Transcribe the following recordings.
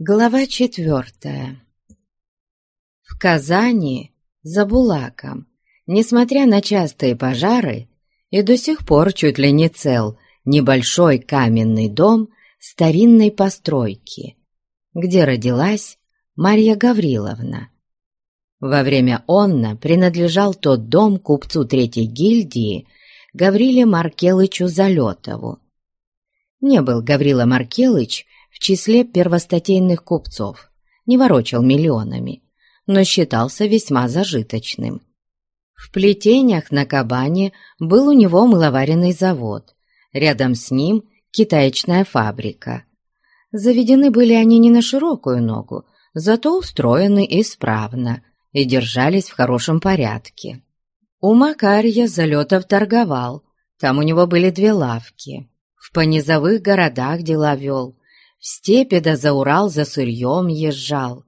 Глава четвертая В Казани, за Булаком, несмотря на частые пожары, и до сих пор чуть ли не цел небольшой каменный дом старинной постройки, где родилась Марья Гавриловна. Во время онна принадлежал тот дом купцу Третьей гильдии Гавриле Маркелычу Залетову. Не был Гаврила Маркелыч в числе первостатейных купцов, не ворочал миллионами, но считался весьма зажиточным. В плетениях на Кабане был у него мыловаренный завод, рядом с ним китаечная фабрика. Заведены были они не на широкую ногу, зато устроены исправно и держались в хорошем порядке. У Макарья Залетов торговал, там у него были две лавки. В понизовых городах дела вел, в степи да за Урал за сырьем езжал.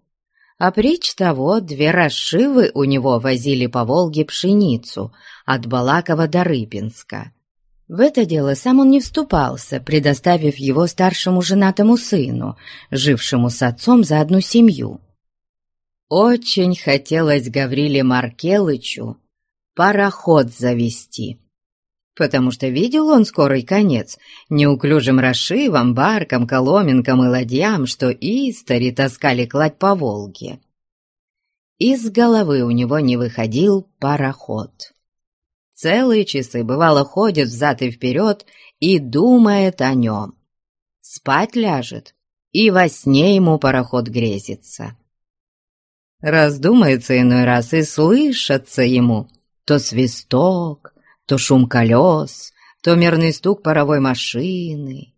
А притч того, две расшивы у него возили по Волге пшеницу от Балакова до Рыбинска. В это дело сам он не вступался, предоставив его старшему женатому сыну, жившему с отцом за одну семью. Очень хотелось Гавриле Маркелычу пароход завести, потому что видел он скорый конец неуклюжим расшивам, баркам, коломенкам и ладьям, что истори таскали кладь по Волге. Из головы у него не выходил пароход. Целые часы, бывало, ходит взад и вперед и думает о нем. Спать ляжет, и во сне ему пароход грезится. Раздумается иной раз и слышится ему то свисток, то шум колес, то мерный стук паровой машины.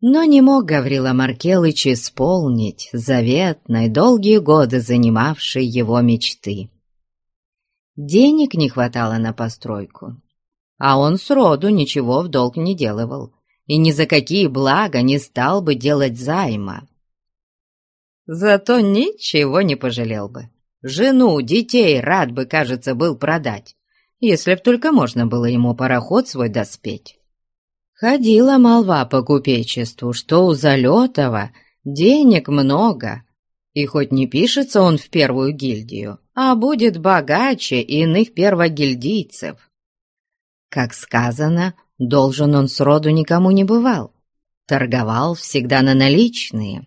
Но не мог Гаврила Маркелыч исполнить заветной, долгие годы занимавшей его мечты. Денег не хватало на постройку, а он сроду ничего в долг не делывал и ни за какие блага не стал бы делать займа. Зато ничего не пожалел бы. Жену, детей рад бы, кажется, был продать если б только можно было ему пароход свой доспеть. Ходила молва по купечеству, что у Залетова денег много, и хоть не пишется он в первую гильдию, а будет богаче иных первогильдийцев. Как сказано, должен он сроду никому не бывал, торговал всегда на наличные.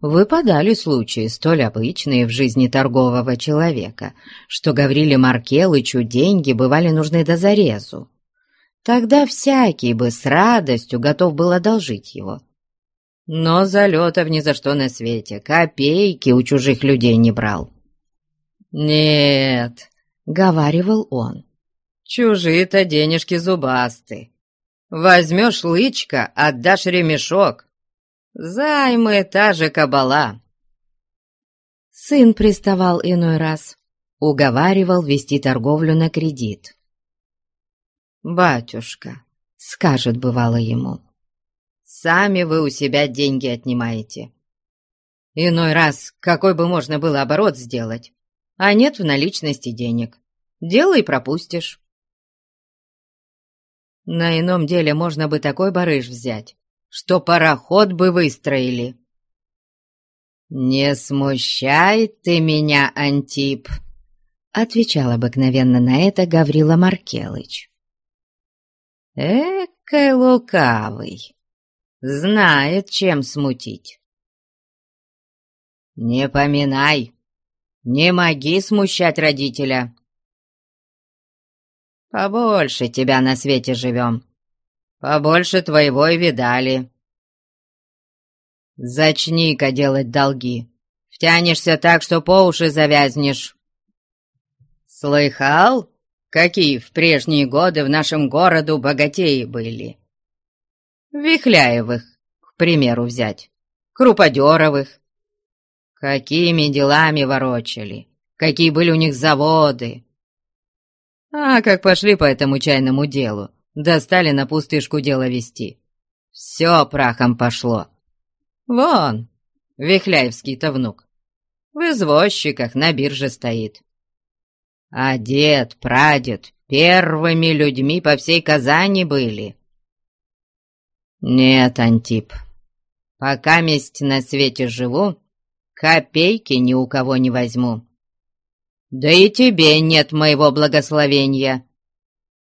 Выпадали случаи, столь обычные в жизни торгового человека, что Гавриле Маркелычу деньги бывали нужны до зарезу. Тогда всякий бы с радостью готов был одолжить его. Но Залетов ни за что на свете, копейки у чужих людей не брал. «Нет», — говаривал он, — «чужие-то денежки зубасты. Возьмешь лычка, отдашь ремешок, Займы та же кабала. Сын приставал иной раз, уговаривал вести торговлю на кредит. «Батюшка», — скажет бывало ему, — «сами вы у себя деньги отнимаете. Иной раз какой бы можно было оборот сделать, а нет в наличности денег. Делай пропустишь». На ином деле можно бы такой барыш взять, что пароход бы выстроили. «Не смущай ты меня, Антип!» — отвечал обыкновенно на это Гаврила Маркелыч. «Экой лукавый! Знает, чем смутить!» «Не поминай! Не моги смущать родителя!» «Побольше тебя на свете живем, Побольше твоего и видали. Зачни-ка делать долги. Втянешься так, что по уши завязнешь. Слыхал, какие в прежние годы в нашем городу богатеи были? Вихляевых, к примеру, взять, Круподеровых. Какими делами ворочали, какие были у них заводы. А как пошли по этому чайному делу, Достали на пустышку дело вести. Все прахом пошло. Вон, Вихляевский-то внук. В извозчиках на бирже стоит. А дед, прадед первыми людьми по всей Казани были. Нет, Антип, Пока месть на свете живу, копейки ни у кого не возьму. Да и тебе нет моего благословения.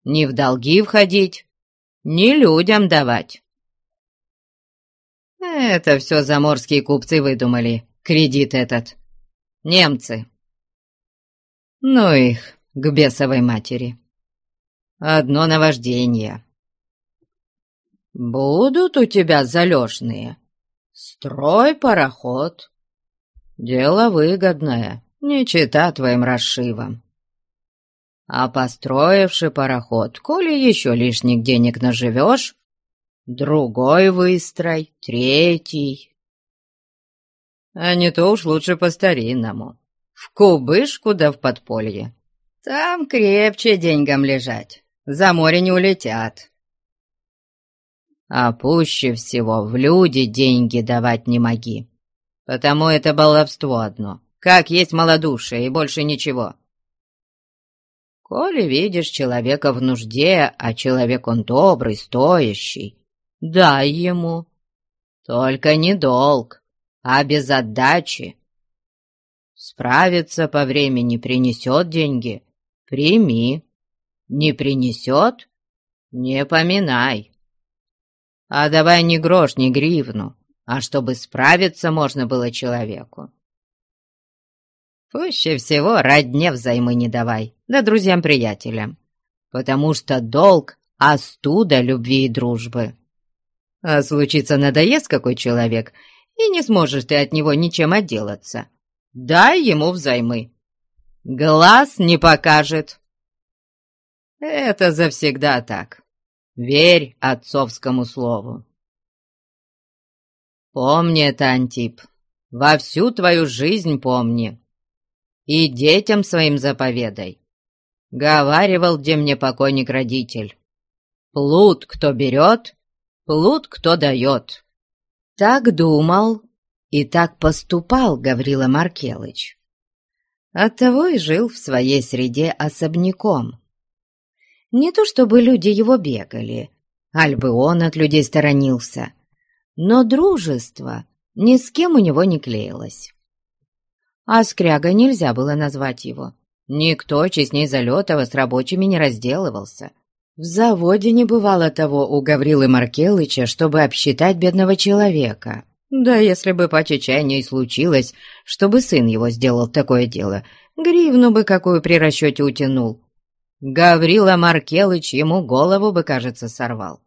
Ни в долги входить, ни людям давать. Это все заморские купцы выдумали, кредит этот. Немцы. Ну их, к бесовой матери. Одно наваждение. Будут у тебя залежные. Строй пароход. Дело выгодное, не чита твоим расшивам. А построивший пароход, коли еще лишних денег наживешь, другой выстрой, третий. А не то уж лучше по-старинному, в кубышку да в подполье. Там крепче деньгам лежать, за море не улетят. А пуще всего в люди деньги давать не моги, потому это баловство одно, как есть малодушие и больше ничего. Коли видишь человека в нужде, а человек он добрый, стоящий, дай ему. Только не долг, а без отдачи. Справиться по времени принесет деньги, прими. Не принесет — не поминай. А давай не грош, не гривну, а чтобы справиться можно было человеку. Пуще всего родне взаймы не давай, да друзьям-приятелям, потому что долг — остуда любви и дружбы. А случится надоест какой человек, и не сможешь ты от него ничем отделаться. Дай ему взаймы. Глаз не покажет. Это завсегда так. Верь отцовскому слову. Помни это, Антип, во всю твою жизнь помни. И детям своим заповедай. Говаривал, где мне покойник-родитель. Плут, кто берет, плут кто дает. Так думал и так поступал Гаврила Маркелыч. Оттого и жил в своей среде особняком. Не то чтобы люди его бегали, аль бы он от людей сторонился, но дружество ни с кем у него не клеилось. А скряга нельзя было назвать его. Никто честней Залетова с рабочими не разделывался — в заводе не бывало того у Гаврилы Маркелыча, чтобы обсчитать бедного человека. Да если бы по чечайне и случилось, чтобы сын его сделал такое дело, гривну бы какую при расчете утянул. Гаврила Маркелыч ему голову бы, кажется, сорвал.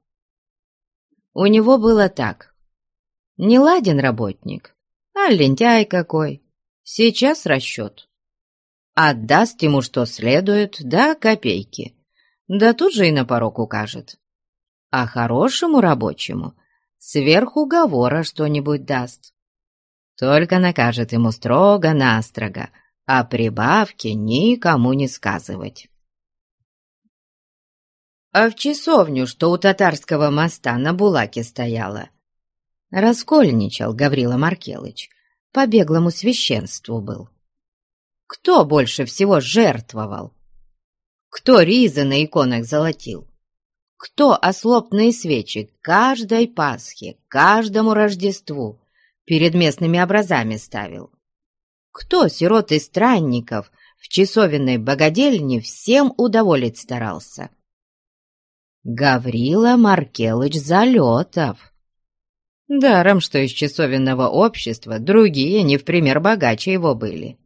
У него было так. Не ладен работник, а лентяй какой. Сейчас расчет. Отдаст ему что следует, да копейки да тут же и на порог укажет. А хорошему рабочему сверх уговора что-нибудь даст. Только накажет ему строго-настрого, а прибавки никому не сказывать. А в часовню, что у татарского моста на Булаке стояла, раскольничал Гаврила Маркелыч, по беглому священству был. Кто больше всего жертвовал? Кто ризы на иконах золотил? Кто ослопные свечи каждой Пасхе, каждому Рождеству перед местными образами ставил? Кто сирот и странников в часовенной богадельне всем удоволить старался? Гаврила Маркелыч Залетов. Даром, что из часовенного общества другие не в пример богаче его были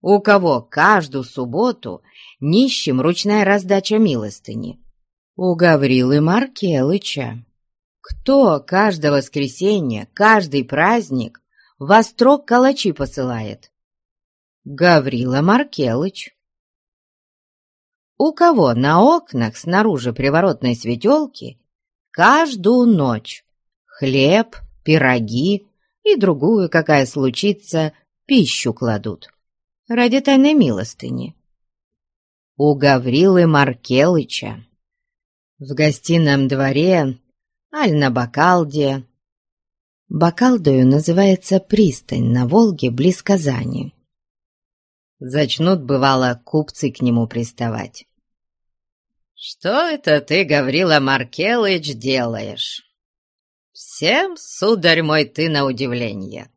у кого каждую субботу нищим ручная раздача милостыни. У Гаврилы Маркелыча. Кто каждое воскресенье, каждый праздник в острог калачи посылает? Гаврила Маркелыч. У кого на окнах снаружи приворотной светелки каждую ночь хлеб, пироги и другую, какая случится, пищу кладут? ради тайной милостыни. У Гаврилы Маркелыча. В гостином дворе, аль на Бакалде. Бакалдою называется пристань на Волге близ Казани. Зачнут, бывало, купцы к нему приставать. «Что это ты, Гаврила Маркелыч, делаешь?» Всем, сударь мой, ты на удивление.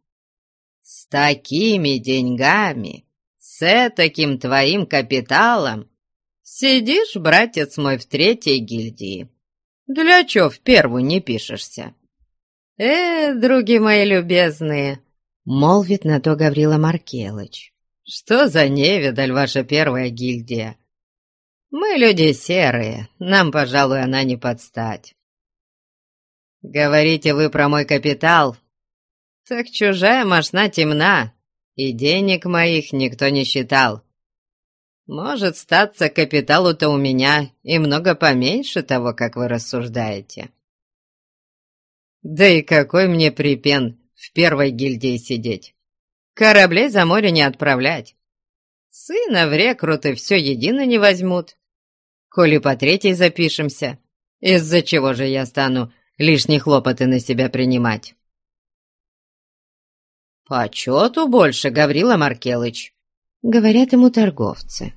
С такими деньгами, с таким твоим капиталом сидишь, братец мой, в третьей гильдии. Для чё в первую не пишешься? Э, други мои любезные, молвит на то Гаврила Маркелыч. Что за невидаль ваша первая гильдия? Мы люди серые, нам, пожалуй, она не подстать. Говорите вы про мой капитал? Так чужая мошна темна, и денег моих никто не считал. Может, статься капиталу-то у меня и много поменьше того, как вы рассуждаете. Да и какой мне припен в первой гильдии сидеть? Кораблей за море не отправлять. Сына в рекруты все едино не возьмут. Коли по третьей запишемся, из-за чего же я стану лишние хлопоты на себя принимать. «Почету больше, Гаврила Маркелыч», — говорят ему торговцы.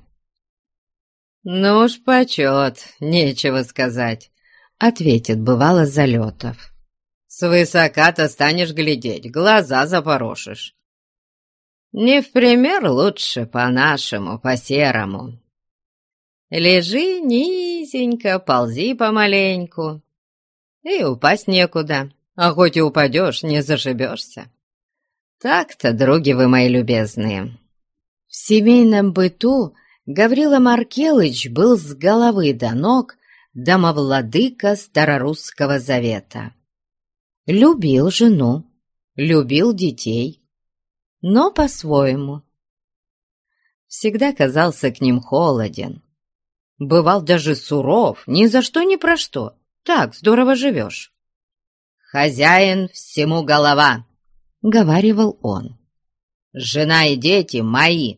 «Ну уж почет, нечего сказать», — ответит бывало Залетов. «Свысока-то станешь глядеть, глаза запорошишь. Не в пример лучше по-нашему, по-серому. Лежи низенько, ползи помаленьку, и упасть некуда, а хоть и упадешь, не зашибешься. Так-то, други вы мои любезные. В семейном быту Гаврила Маркелыч был с головы до ног домовладыка Старорусского завета. Любил жену, любил детей, но по-своему. Всегда казался к ним холоден. Бывал даже суров, ни за что ни про что, так здорово живешь. «Хозяин всему голова», — говаривал он. «Жена и дети мои.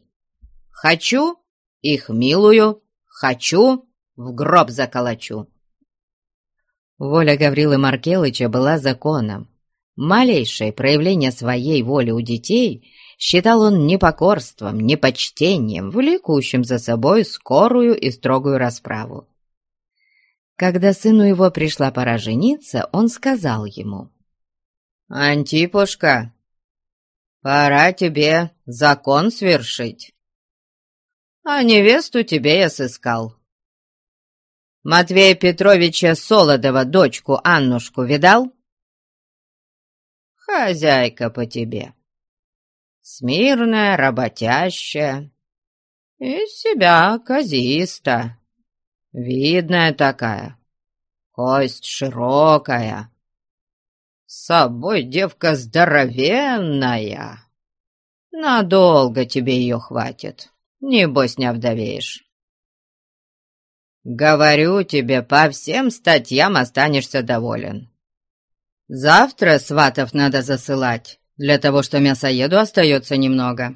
Хочу, их милую, хочу, в гроб заколочу». Воля Гаврилы Маркелыча была законом. Малейшее проявление своей воли у детей считал он непокорством, непочтением, влекущим за собой скорую и строгую расправу. Когда сыну его пришла пора жениться, он сказал ему, «Антипушка, пора тебе закон свершить, а невесту тебе я сыскал. Матвея Петровича Солодова дочку Аннушку видал? Хозяйка по тебе. Смирная, работящая, из себя казиста. Видная такая, кость широкая. С собой девка здоровенная. Надолго тебе ее хватит, небось не овдовеешь. Говорю тебе, по всем статьям останешься доволен. Завтра сватов надо засылать, для того, что мясоеду остается немного.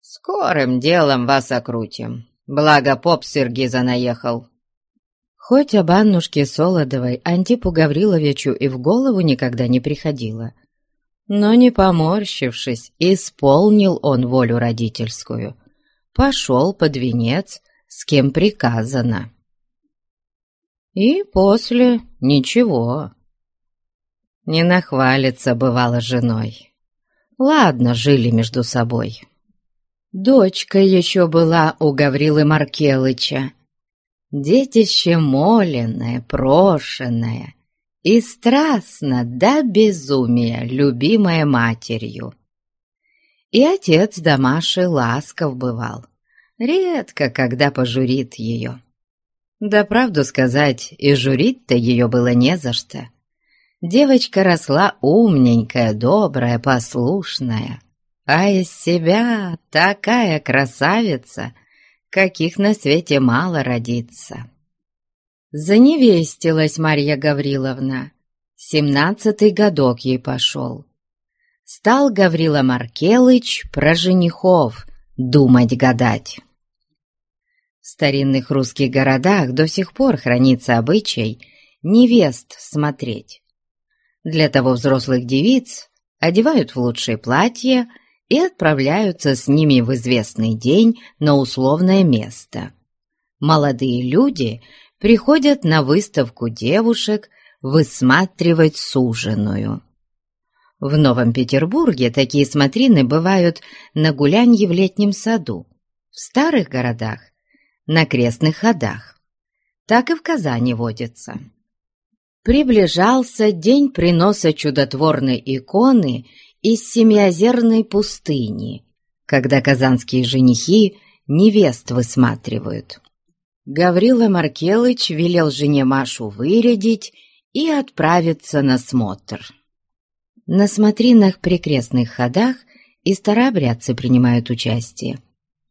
Скорым делом вас окрутим. Благо поп Сергиза наехал. Хоть об Аннушке Солодовой Антипу Гавриловичу и в голову никогда не приходило, но, не поморщившись, исполнил он волю родительскую. Пошел под венец, с кем приказано. И после ничего. Не нахвалится, бывало, женой. Ладно, жили между собой. Дочка еще была у Гаврилы Маркелыча. Детище моленное, прошенное и страстно до безумия любимое матерью. И отец Дамаши ласков бывал, редко когда пожурит ее. Да правду сказать, и журить-то ее было не за что. Девочка росла умненькая, добрая, послушная а из себя такая красавица, каких на свете мало родится. Заневестилась Марья Гавриловна, семнадцатый годок ей пошел. Стал Гаврила Маркелыч про женихов думать гадать. В старинных русских городах до сих пор хранится обычай невест смотреть. Для того взрослых девиц одевают в лучшие платья, и отправляются с ними в известный день на условное место. Молодые люди приходят на выставку девушек высматривать суженую. В Новом Петербурге такие смотрины бывают на гулянье в летнем саду, в старых городах, на крестных ходах. Так и в Казани водится. Приближался день приноса чудотворной иконы из Семиозерной пустыни, когда казанские женихи невест высматривают. Гаврила Маркелыч велел жене Машу вырядить и отправиться на смотр. На смотринах при крестных ходах и старообрядцы принимают участие.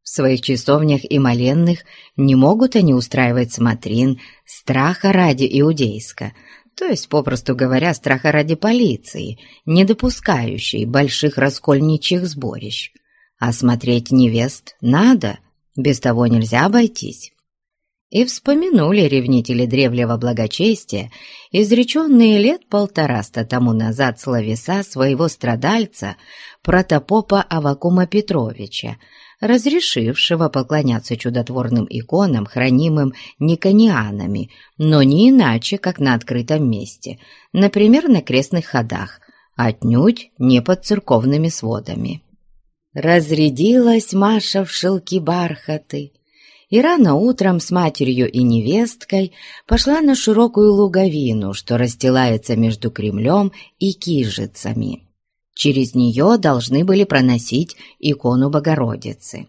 В своих часовнях и моленных не могут они устраивать смотрин страха ради иудейска, то есть, попросту говоря, страха ради полиции, не допускающей больших раскольничьих сборищ. А смотреть невест надо, без того нельзя обойтись и вспомянули ревнители древнего благочестия, изреченные лет полтораста тому назад словеса своего страдальца, протопопа Авакума Петровича, разрешившего поклоняться чудотворным иконам, хранимым никонианами, но не иначе, как на открытом месте, например, на крестных ходах, отнюдь не под церковными сводами. Разрядилась Маша в шелки бархаты, и рано утром с матерью и невесткой пошла на широкую луговину, что расстилается между Кремлем и Кижицами. Через нее должны были проносить икону Богородицы.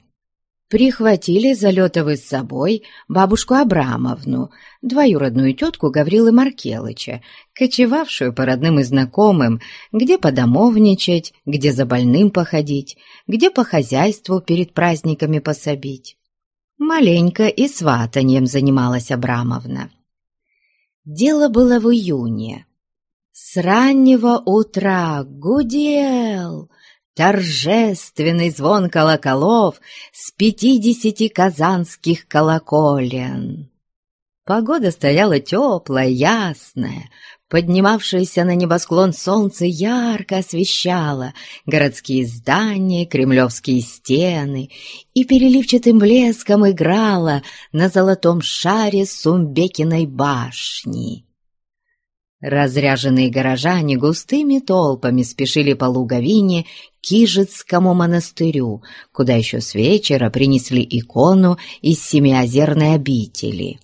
Прихватили Залетовы с собой бабушку Абрамовну, двоюродную тетку Гаврилы Маркелыча, кочевавшую по родным и знакомым, где подомовничать, где за больным походить, где по хозяйству перед праздниками пособить. Маленько и сватаньем занималась Абрамовна. Дело было в июне. С раннего утра гудел торжественный звон колоколов с пятидесяти казанских колоколен. Погода стояла теплая, ясная, Поднимавшееся на небосклон солнце ярко освещало городские здания, кремлевские стены и переливчатым блеском играло на золотом шаре Сумбекиной башни. Разряженные горожане густыми толпами спешили по луговине к Кижицкому монастырю, куда еще с вечера принесли икону из Семиозерной обители.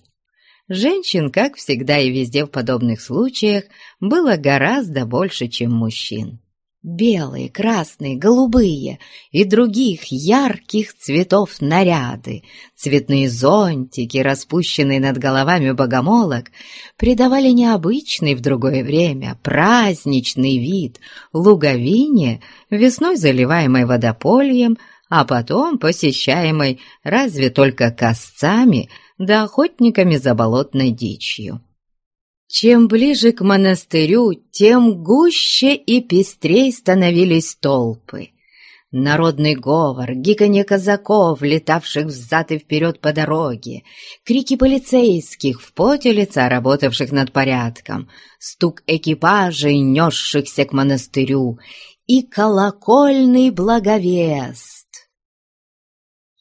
Женщин, как всегда и везде в подобных случаях, было гораздо больше, чем мужчин. Белые, красные, голубые и других ярких цветов наряды, цветные зонтики, распущенные над головами богомолок, придавали необычный в другое время праздничный вид луговине, весной заливаемой водопольем, а потом посещаемой разве только косцами – да охотниками за болотной дичью. Чем ближе к монастырю, тем гуще и пестрей становились толпы. Народный говор, гиканье казаков, летавших взад и вперед по дороге, крики полицейских в поте лица, работавших над порядком, стук экипажей, несшихся к монастырю, и колокольный благовест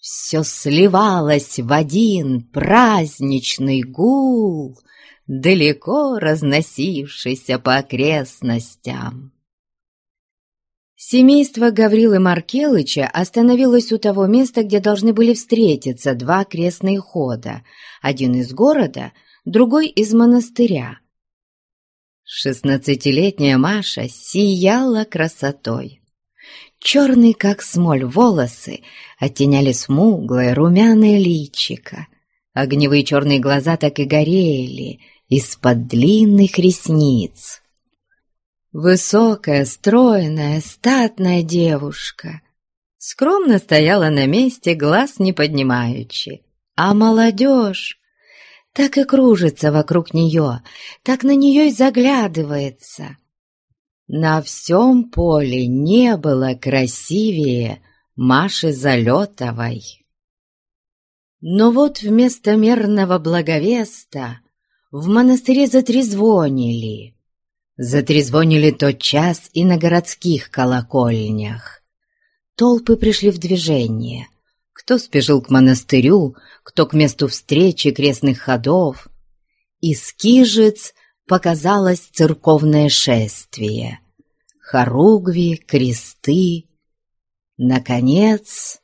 все сливалось в один праздничный гул, далеко разносившийся по окрестностям. Семейство Гаврилы Маркелыча остановилось у того места, где должны были встретиться два крестные хода, один из города, другой из монастыря. Шестнадцатилетняя Маша сияла красотой. Черные, как смоль, волосы оттеняли смуглое румяное личико. Огневые черные глаза так и горели из-под длинных ресниц. Высокая, стройная, статная девушка скромно стояла на месте, глаз не поднимаючи. А молодежь так и кружится вокруг нее, так на нее и заглядывается. На всем поле не было красивее Маши Залетовой. Но вот вместо мерного благовеста в монастыре затрезвонили. Затрезвонили тот час и на городских колокольнях. Толпы пришли в движение. Кто спешил к монастырю, кто к месту встречи крестных ходов. Из Кижиц показалось церковное шествие. Хоругви, кресты. Наконец,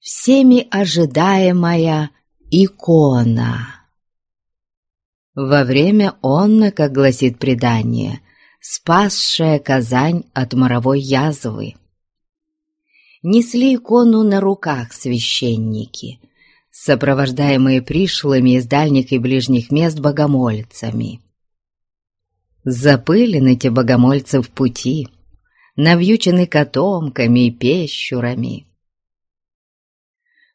всеми ожидаемая икона. Во время онна, как гласит предание, спасшая Казань от моровой язвы. Несли икону на руках священники, сопровождаемые пришлыми из дальних и ближних мест богомольцами. Запылены те богомольцы в пути, навьючены котомками и пещурами.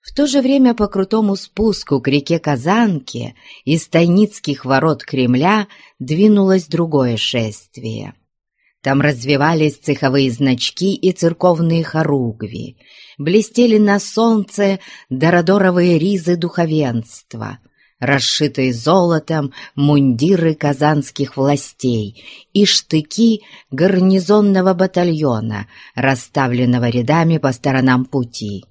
В то же время по крутому спуску к реке Казанке из Тайницких ворот Кремля двинулось другое шествие. Там развивались цеховые значки и церковные хоругви, блестели на солнце дородоровые ризы духовенства, расшитые золотом мундиры казанских властей и штыки гарнизонного батальона, расставленного рядами по сторонам пути.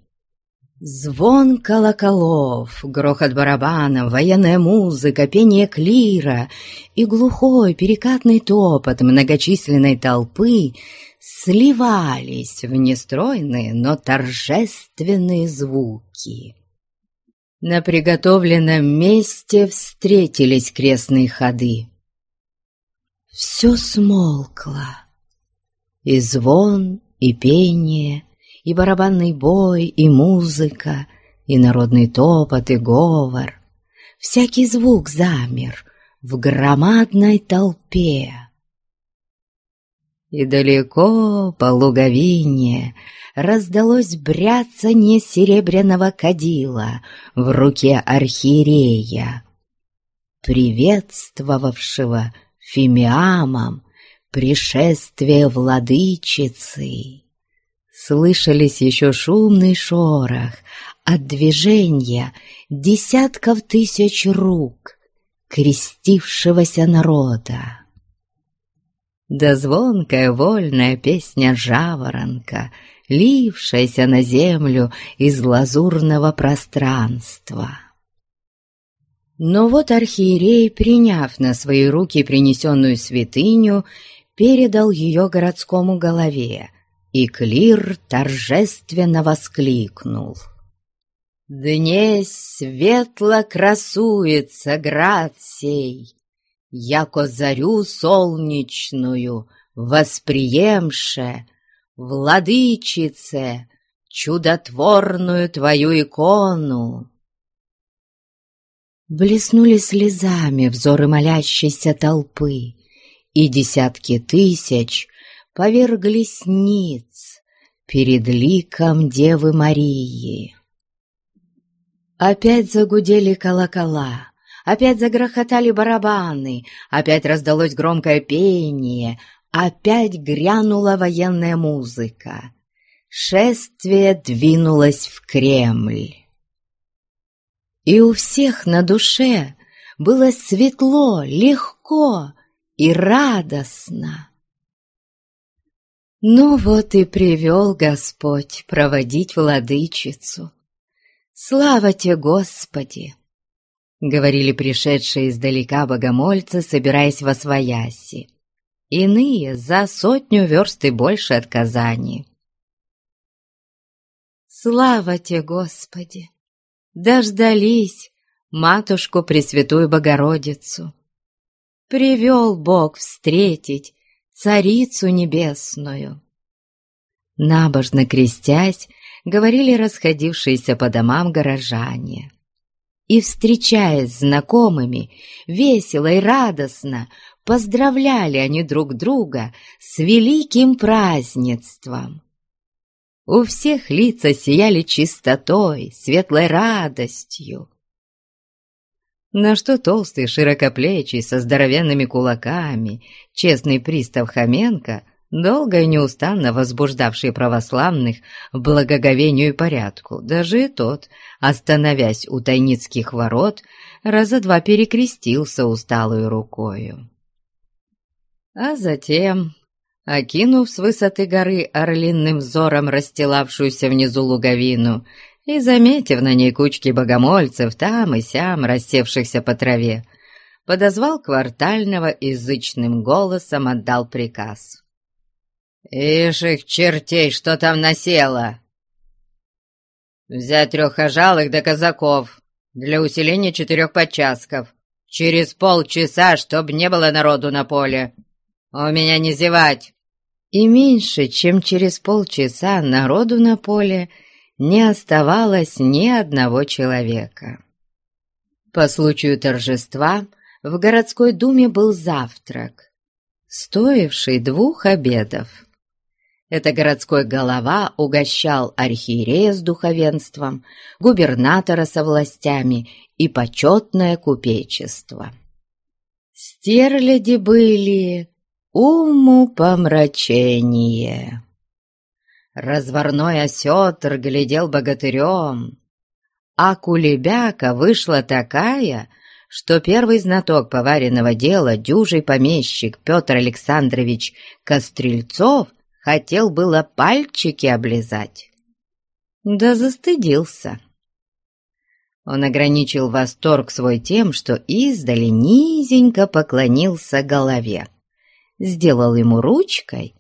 Звон колоколов, грохот барабанов, военная музыка, пение клира и глухой перекатный топот многочисленной толпы сливались в нестройные, но торжественные звуки. На приготовленном месте встретились крестные ходы. Все смолкло, и звон, и пение — и барабанный бой, и музыка, и народный топот, и говор. Всякий звук замер в громадной толпе. И далеко по луговине раздалось бряцанье серебряного кадила в руке архиерея, приветствовавшего фимиамом пришествие владычицы слышались еще шумный шорох от движения десятков тысяч рук крестившегося народа. Да звонкая вольная песня жаворонка, лившаяся на землю из лазурного пространства. Но вот архиерей, приняв на свои руки принесенную святыню, передал ее городскому голове, и Клир торжественно воскликнул. «Днесь светло красуется град сей, Яко зарю солнечную восприемше, Владычице, чудотворную твою икону!» Блеснули слезами взоры молящейся толпы, И десятки тысяч поверглись ниц перед ликом Девы Марии. Опять загудели колокола, опять загрохотали барабаны, опять раздалось громкое пение, опять грянула военная музыка. Шествие двинулось в Кремль. И у всех на душе было светло, легко и радостно. Ну вот и привел Господь проводить владычицу. Слава тебе, Господи! Говорили пришедшие издалека богомольцы, собираясь во свояси. Иные за сотню верст и больше от Казани. Слава тебе, Господи! Дождались матушку Пресвятую Богородицу. Привел Бог встретить Царицу Небесную. Набожно крестясь, говорили расходившиеся по домам горожане. И, встречаясь с знакомыми, весело и радостно поздравляли они друг друга с великим празднеством. У всех лица сияли чистотой, светлой радостью на что толстый, широкоплечий, со здоровенными кулаками, честный пристав Хоменко, долго и неустанно возбуждавший православных в благоговению и порядку, даже и тот, остановясь у тайницких ворот, раза два перекрестился усталую рукою. А затем, окинув с высоты горы орлиным взором расстилавшуюся внизу луговину, и, заметив на ней кучки богомольцев там и сям, рассевшихся по траве, подозвал квартального язычным голосом отдал приказ. «Ишь их чертей, что там насело!» «Взять трех ожалых до казаков для усиления четырех подчасков. Через полчаса, чтоб не было народу на поле. У меня не зевать!» И меньше, чем через полчаса народу на поле не оставалось ни одного человека. По случаю торжества в городской думе был завтрак, стоивший двух обедов. Это городской голова угощал архиерея с духовенством, губернатора со властями и почетное купечество. Стерляди были уму помрачение. Разварной осетр глядел богатырем, а кулебяка вышла такая, что первый знаток поваренного дела, дюжий помещик Петр Александрович Кострельцов, хотел было пальчики облизать. Да застыдился. Он ограничил восторг свой тем, что издали низенько поклонился голове, сделал ему ручкой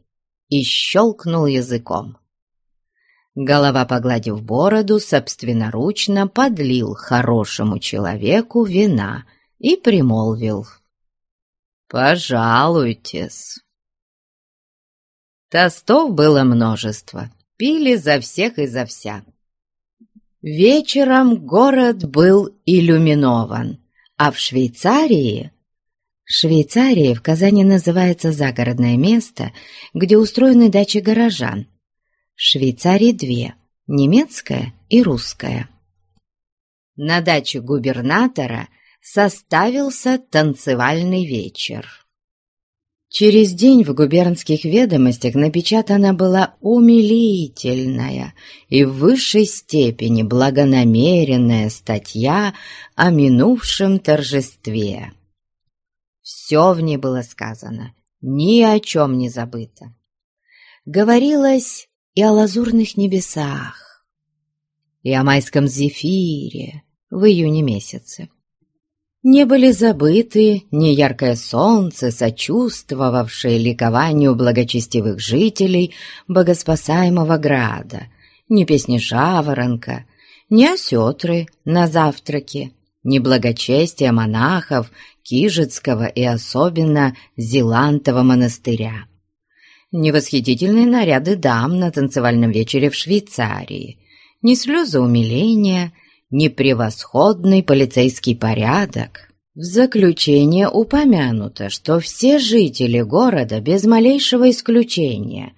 и щелкнул языком. Голова, погладив бороду, собственноручно подлил хорошему человеку вина и примолвил. «Пожалуйтесь». Тостов было множество, пили за всех и за вся. Вечером город был иллюминован, а в Швейцарии... Швейцария в Казани называется загородное место, где устроены дачи горожан, Швейцарии две – немецкая и русская. На даче губернатора составился танцевальный вечер. Через день в губернских ведомостях напечатана была умилительная и в высшей степени благонамеренная статья о минувшем торжестве. Все в ней было сказано, ни о чем не забыто. Говорилось и о лазурных небесах, и о майском зефире в июне месяце. Не были забыты ни яркое солнце, сочувствовавшее ликованию благочестивых жителей богоспасаемого града, ни песни жаворонка, ни осетры на завтраке, ни благочестия монахов Кижицкого и особенно Зелантова монастыря невосхитительные наряды дам на танцевальном вечере в Швейцарии, ни слезы умиления, ни превосходный полицейский порядок. В заключение упомянуто, что все жители города без малейшего исключения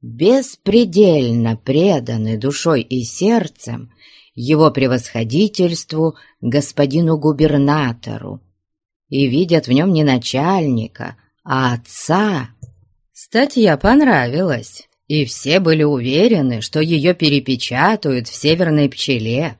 беспредельно преданы душой и сердцем его превосходительству господину губернатору и видят в нем не начальника, а отца Статья понравилась, и все были уверены, что ее перепечатают в «Северной пчеле».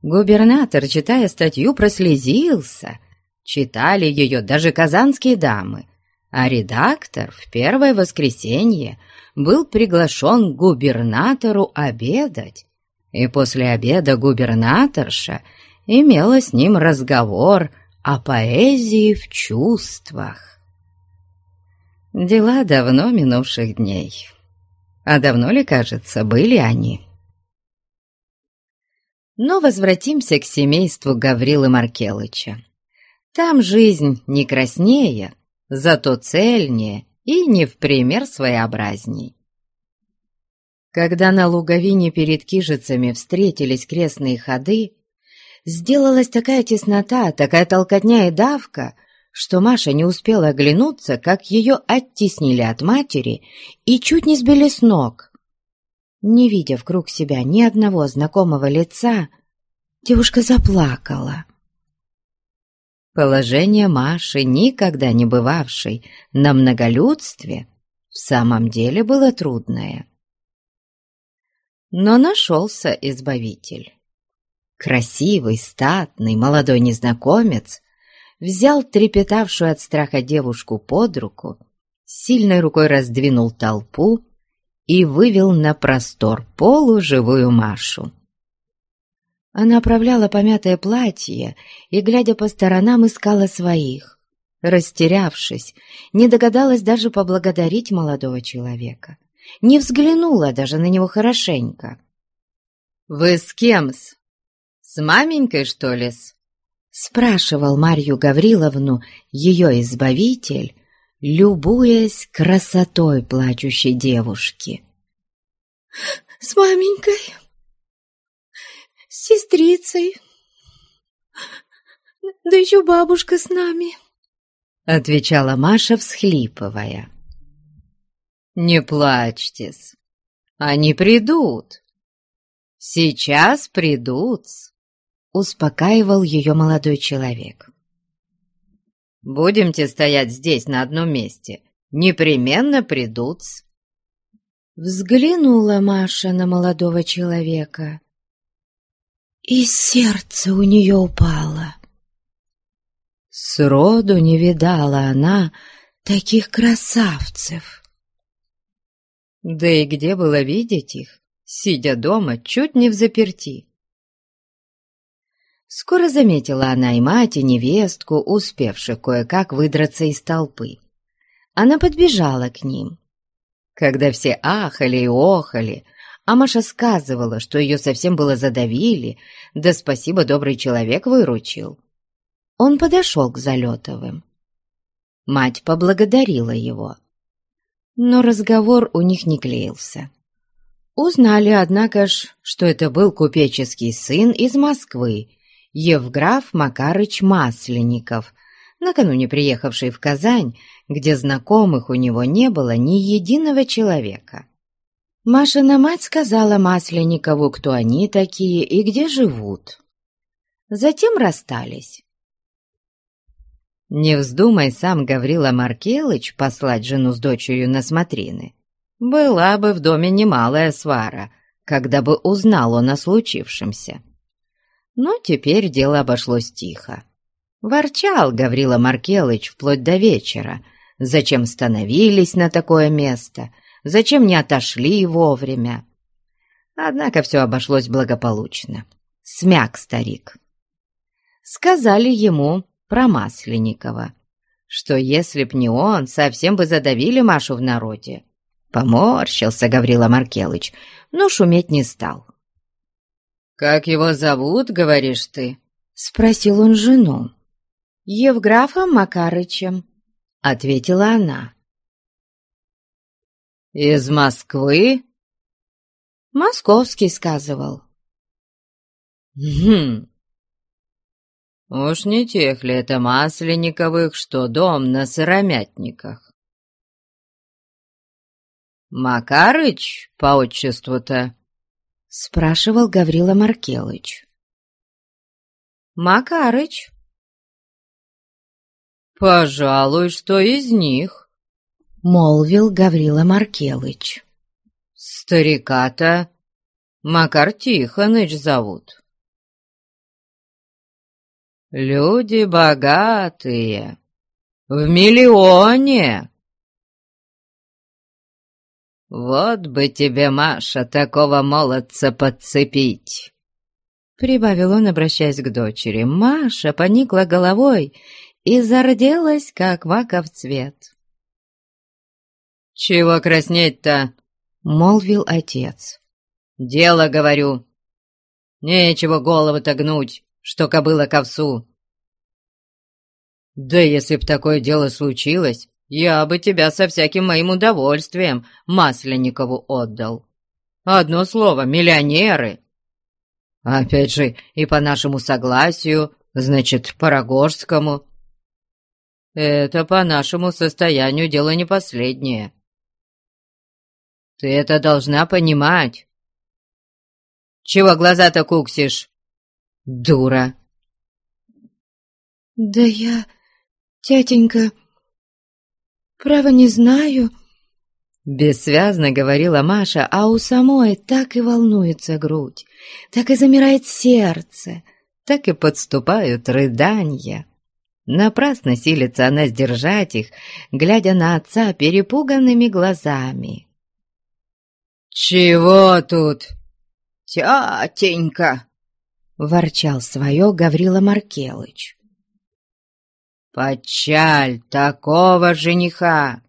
Губернатор, читая статью, прослезился. Читали ее даже казанские дамы, а редактор в первое воскресенье был приглашен к губернатору обедать, и после обеда губернаторша имела с ним разговор о поэзии в чувствах. Дела давно минувших дней. А давно ли, кажется, были они? Но возвратимся к семейству Гаврилы Маркелыча. Там жизнь не краснее, зато цельнее и не в пример своеобразней. Когда на луговине перед кижицами встретились крестные ходы, сделалась такая теснота, такая толкотня и давка, что Маша не успела оглянуться, как ее оттеснили от матери и чуть не сбили с ног. Не видя в круг себя ни одного знакомого лица, девушка заплакала. Положение Маши, никогда не бывавшей на многолюдстве, в самом деле было трудное. Но нашелся избавитель. Красивый, статный, молодой незнакомец взял трепетавшую от страха девушку под руку, сильной рукой раздвинул толпу и вывел на простор полуживую Машу. Она оправляла помятое платье и, глядя по сторонам, искала своих. Растерявшись, не догадалась даже поблагодарить молодого человека. Не взглянула даже на него хорошенько. «Вы с кем-с? С маменькой, что ли-с?» Спрашивал Марью Гавриловну ее избавитель, любуясь красотой плачущей девушки. «С маменькой, с сестрицей, да еще бабушка с нами», — отвечала Маша, всхлипывая. «Не плачьтесь, они придут. Сейчас придут», — успокаивал ее молодой человек. «Будемте стоять здесь на одном месте, непременно придут». Взглянула Маша на молодого человека, и сердце у нее упало. Сроду не видала она таких красавцев. Да и где было видеть их, сидя дома, чуть не в заперти? Скоро заметила она и мать, и невестку, успевших кое-как выдраться из толпы. Она подбежала к ним. Когда все ахали и охали, а Маша сказывала, что ее совсем было задавили, да спасибо добрый человек выручил. Он подошел к Залетовым. Мать поблагодарила его. Но разговор у них не клеился. Узнали, однако ж, что это был купеческий сын из Москвы, Евграф Макарыч Масленников, накануне приехавший в Казань, где знакомых у него не было ни единого человека. Машина мать сказала Масленникову, кто они такие и где живут. Затем расстались. Не вздумай сам Гаврила Маркелыч послать жену с дочерью на смотрины. Была бы в доме немалая свара, когда бы узнал он о случившемся. Но теперь дело обошлось тихо. Ворчал Гаврила Маркелыч вплоть до вечера, зачем становились на такое место, зачем не отошли вовремя. Однако все обошлось благополучно. Смяк старик. Сказали ему, про Масленникова, что если б не он, совсем бы задавили Машу в народе. Поморщился Гаврила Маркелыч, но шуметь не стал. «Как его зовут, говоришь ты?» — спросил он жену. «Евграфом Макарычем», — ответила она. «Из Москвы?» «Московский сказывал». «Хм, Уж не тех ли это Масленниковых, что дом на Сыромятниках? «Макарыч по отчеству-то?» — спрашивал Гаврила Маркелыч. «Макарыч». «Пожалуй, что из них», — молвил Гаврила Маркелыч. «Старика-то Макар Тихоныч зовут». Люди богатые, в миллионе. Вот бы тебе, Маша, такого молодца подцепить. Прибавил он, обращаясь к дочери. Маша поникла головой и зарделась, как маков цвет. «Чего краснеть-то?» — молвил отец. «Дело, говорю. Нечего голову-то гнуть что кобыла к овсу. Да если б такое дело случилось, я бы тебя со всяким моим удовольствием Масленникову отдал. Одно слово — миллионеры. Опять же, и по нашему согласию, значит, по Рогожскому. Это по нашему состоянию дело не последнее. Ты это должна понимать. Чего глаза-то куксишь? дура!» «Да я, тятенька, право не знаю...» Бессвязно говорила Маша, а у самой так и волнуется грудь, так и замирает сердце, так и подступают рыдания. Напрасно силится она сдержать их, глядя на отца перепуганными глазами. «Чего тут, тятенька?» ворчал свое Гаврила Маркелыч. «Почаль такого жениха!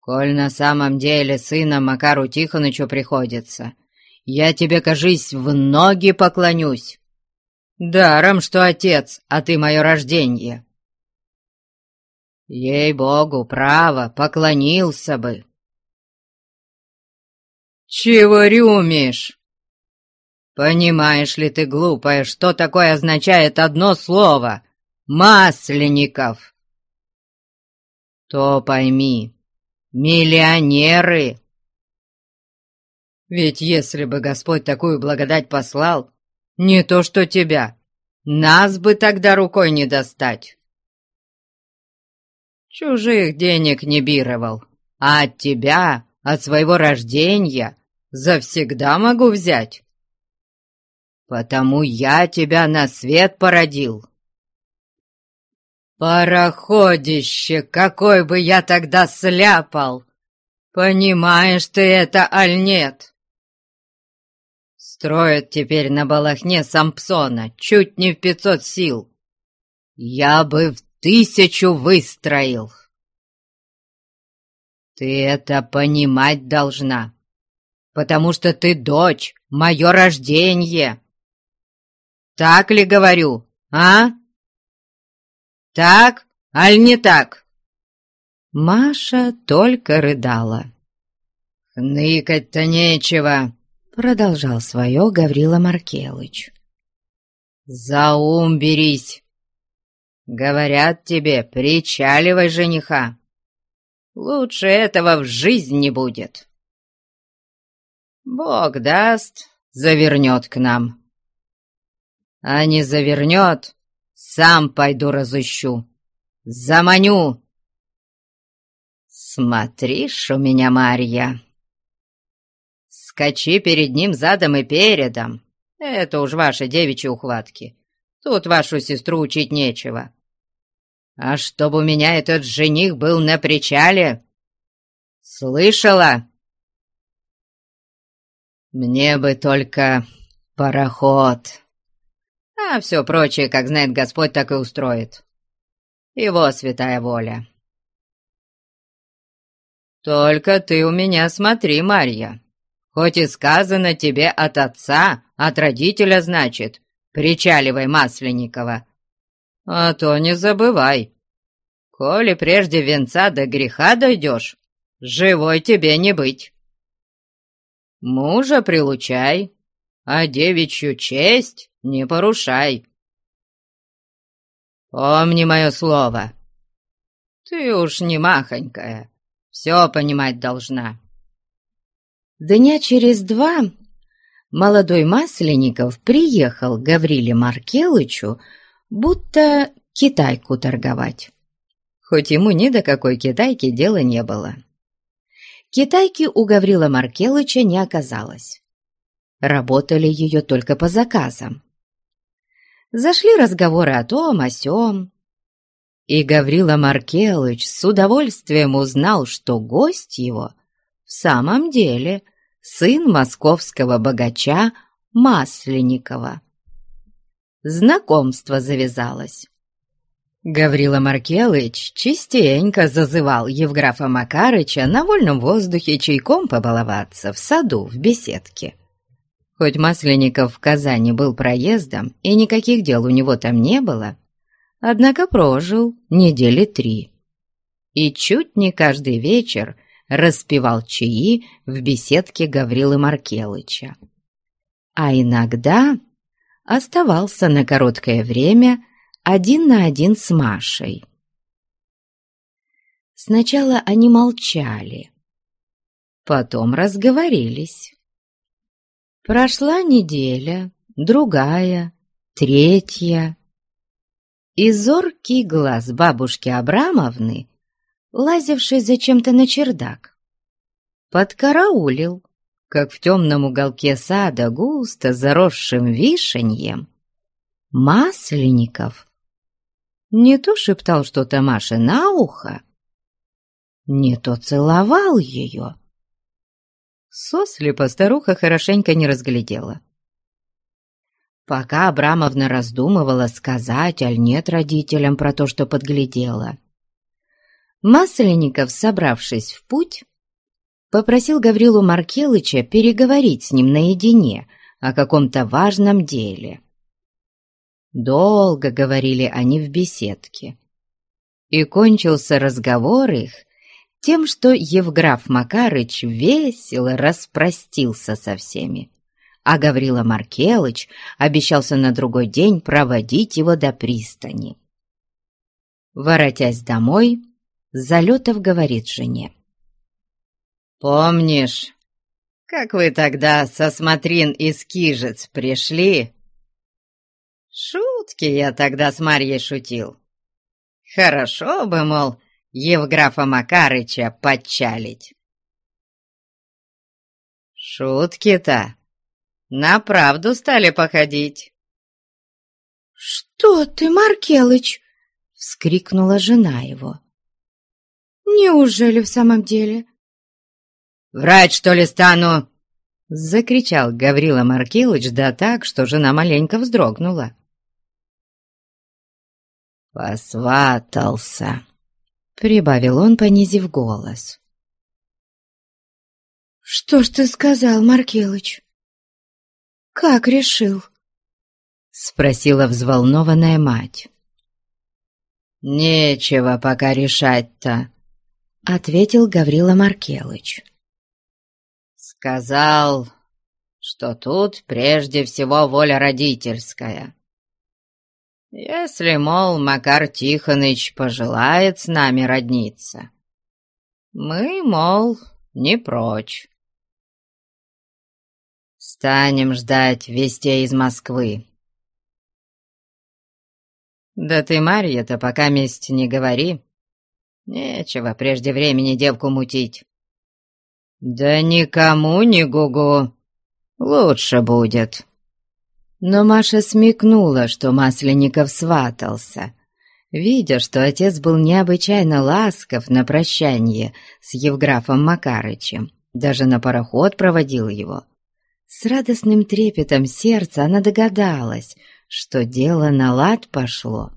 Коль на самом деле сыном Макару Тихонычу приходится, я тебе, кажись, в ноги поклонюсь. Даром, что отец, а ты мое рождение. Ей-богу, право, поклонился бы. Чего рюмишь? Понимаешь ли ты, глупая, что такое означает одно слово «масленников»? То пойми, миллионеры. Ведь если бы Господь такую благодать послал, не то что тебя, нас бы тогда рукой не достать. Чужих денег не бировал, а от тебя, от своего рождения, завсегда могу взять. Потому я тебя на свет породил. Пароходище, какой бы я тогда сляпал! Понимаешь ты это, аль нет? Строят теперь на Балахне Сампсона чуть не в пятьсот сил. Я бы в тысячу выстроил. Ты это понимать должна, потому что ты дочь, мое рождение. Так ли говорю, а? Так, аль не так? Маша только рыдала. «Хныкать-то нечего», — продолжал свое Гаврила Маркелыч. «За ум берись! Говорят тебе, причаливай жениха. Лучше этого в жизнь не будет. Бог даст, завернет к нам. А не завернет, сам пойду разыщу. Заманю. Смотришь у меня, Марья. Скачи перед ним задом и передом. Это уж ваши девичьи ухватки. Тут вашу сестру учить нечего. А чтобы у меня этот жених был на причале, слышала? Мне бы только пароход. А все прочее, как знает Господь, так и устроит. Его святая воля. Только ты у меня смотри, Марья. Хоть и сказано тебе от отца, от родителя, значит, причаливай Масленникова. А то не забывай, коли прежде венца до греха дойдешь, живой тебе не быть. Мужа прилучай, а девичью честь не порушай. Помни мое слово. Ты уж не махонькая, все понимать должна. Дня через два молодой Масленников приехал к Гавриле Маркелычу, будто китайку торговать. Хоть ему ни до какой китайки дела не было. Китайки у Гаврила Маркелыча не оказалось. Работали ее только по заказам. Зашли разговоры о том, о сём. И Гаврила Маркелыч с удовольствием узнал, что гость его в самом деле сын московского богача Масленникова. Знакомство завязалось. Гаврила Маркелыч частенько зазывал Евграфа Макарыча на вольном воздухе чайком побаловаться в саду в беседке. Хоть Масленников в Казани был проездом, и никаких дел у него там не было, однако прожил недели три. И чуть не каждый вечер распевал чаи в беседке Гаврилы Маркелыча. А иногда оставался на короткое время один на один с Машей. Сначала они молчали, потом разговорились. Прошла неделя, другая, третья, и зоркий глаз бабушки Абрамовны, лазивший зачем-то на чердак, подкараулил, как в темном уголке сада, густо заросшим вишеньем, Масленников не то шептал что-то Маше на ухо, не то целовал ее. Сослепа старуха хорошенько не разглядела. Пока Абрамовна раздумывала, сказать, аль нет родителям про то, что подглядела. Масленников, собравшись в путь, попросил Гаврилу Маркелыча переговорить с ним наедине о каком-то важном деле. Долго говорили они в беседке. И кончился разговор их тем, что Евграф Макарыч весело распростился со всеми, а Гаврила Маркелыч обещался на другой день проводить его до пристани. Воротясь домой, Залетов говорит жене. «Помнишь, как вы тогда со смотрин из Кижец пришли?» Шутки я тогда с Марьей шутил. Хорошо бы, мол, Евграфа Макарыча подчалить. Шутки-то на правду стали походить. «Что ты, Маркелыч?» — вскрикнула жена его. «Неужели в самом деле?» «Врать, что ли, стану?» — закричал Гаврила Маркелыч, да так, что жена маленько вздрогнула. «Посватался», — прибавил он, понизив голос. «Что ж ты сказал, Маркелыч? Как решил?» — спросила взволнованная мать. «Нечего пока решать-то», — ответил Гаврила Маркелыч. «Сказал, что тут прежде всего воля родительская. Если, мол, Макар Тихоныч пожелает с нами родниться, мы, мол, не прочь. Станем ждать вестей из Москвы. Да ты, Марья-то, пока месть не говори. Нечего прежде времени девку мутить. Да никому не гугу. Лучше будет. Но Маша смекнула, что Масленников сватался. Видя, что отец был необычайно ласков на прощание с Евграфом Макарычем, даже на пароход проводил его. С радостным трепетом сердца она догадалась, что дело на лад пошло.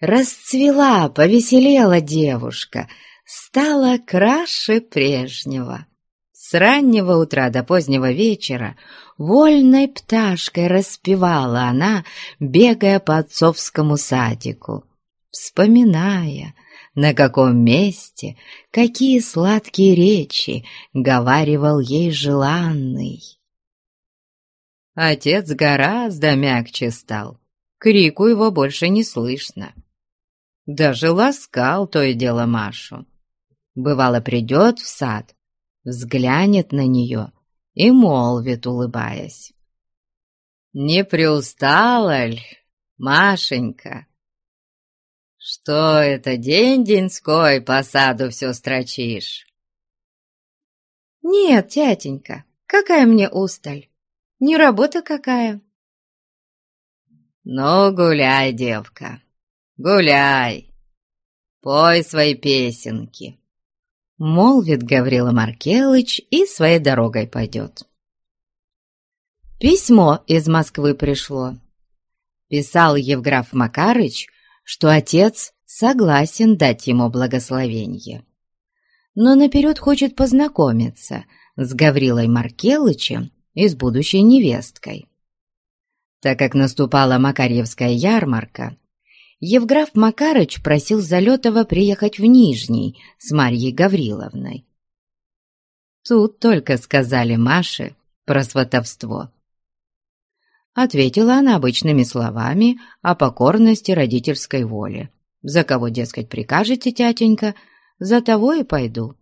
Расцвела, повеселела девушка, стала краше прежнего. С раннего утра до позднего вечера вольной пташкой распевала она, бегая по отцовскому садику, вспоминая, на каком месте, какие сладкие речи говаривал ей желанный. Отец гораздо мягче стал, крику его больше не слышно. Даже ласкал то и дело Машу. Бывало, придет в сад, взглянет на нее и молвит, улыбаясь. «Не приустала ль, Машенька? Что это день-деньской по саду все строчишь?» «Нет, тятенька, какая мне усталь? Не работа какая». «Ну, гуляй, девка, гуляй, пой свои песенки» молвит Гаврила Маркелыч и своей дорогой пойдет. Письмо из Москвы пришло. Писал Евграф Макарыч, что отец согласен дать ему благословение. Но наперед хочет познакомиться с Гаврилой Маркелычем и с будущей невесткой. Так как наступала Макарьевская ярмарка, Евграф Макарыч просил Залетова приехать в Нижний с Марьей Гавриловной. Тут только сказали Маше про сватовство. Ответила она обычными словами о покорности родительской воле. «За кого, дескать, прикажете, тятенька, за того и пойду».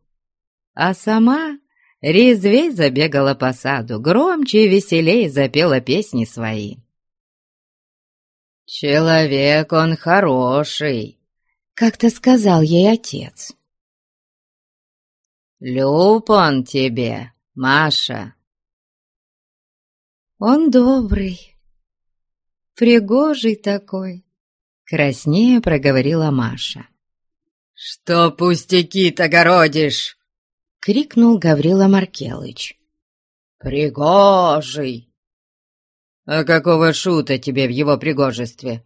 А сама резвей забегала по саду, громче и веселей запела песни свои. «Человек он хороший», — как-то сказал ей отец. «Люб он тебе, Маша». «Он добрый, пригожий такой», — краснее проговорила Маша. «Что пустяки-то городишь?» — крикнул Гаврила Маркелыч. «Пригожий! А какого шута тебе в его пригожестве?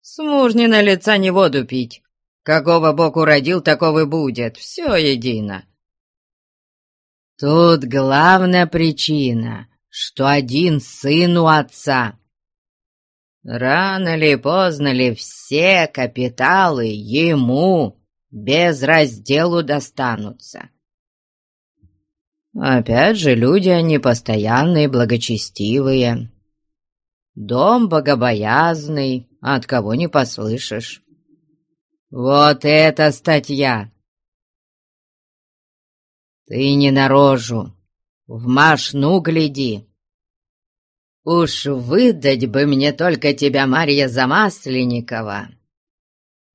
С мужнина лица не воду пить. Какого Бог уродил, такого и будет. Все едино. Тут главная причина, что один сын у отца. Рано ли, поздно ли, все капиталы ему без разделу достанутся. Опять же, люди они постоянные, благочестивые. Дом богобоязный, от кого не послышишь. Вот эта статья! Ты не на рожу, в машну гляди. Уж выдать бы мне только тебя, Марья Замасленникова.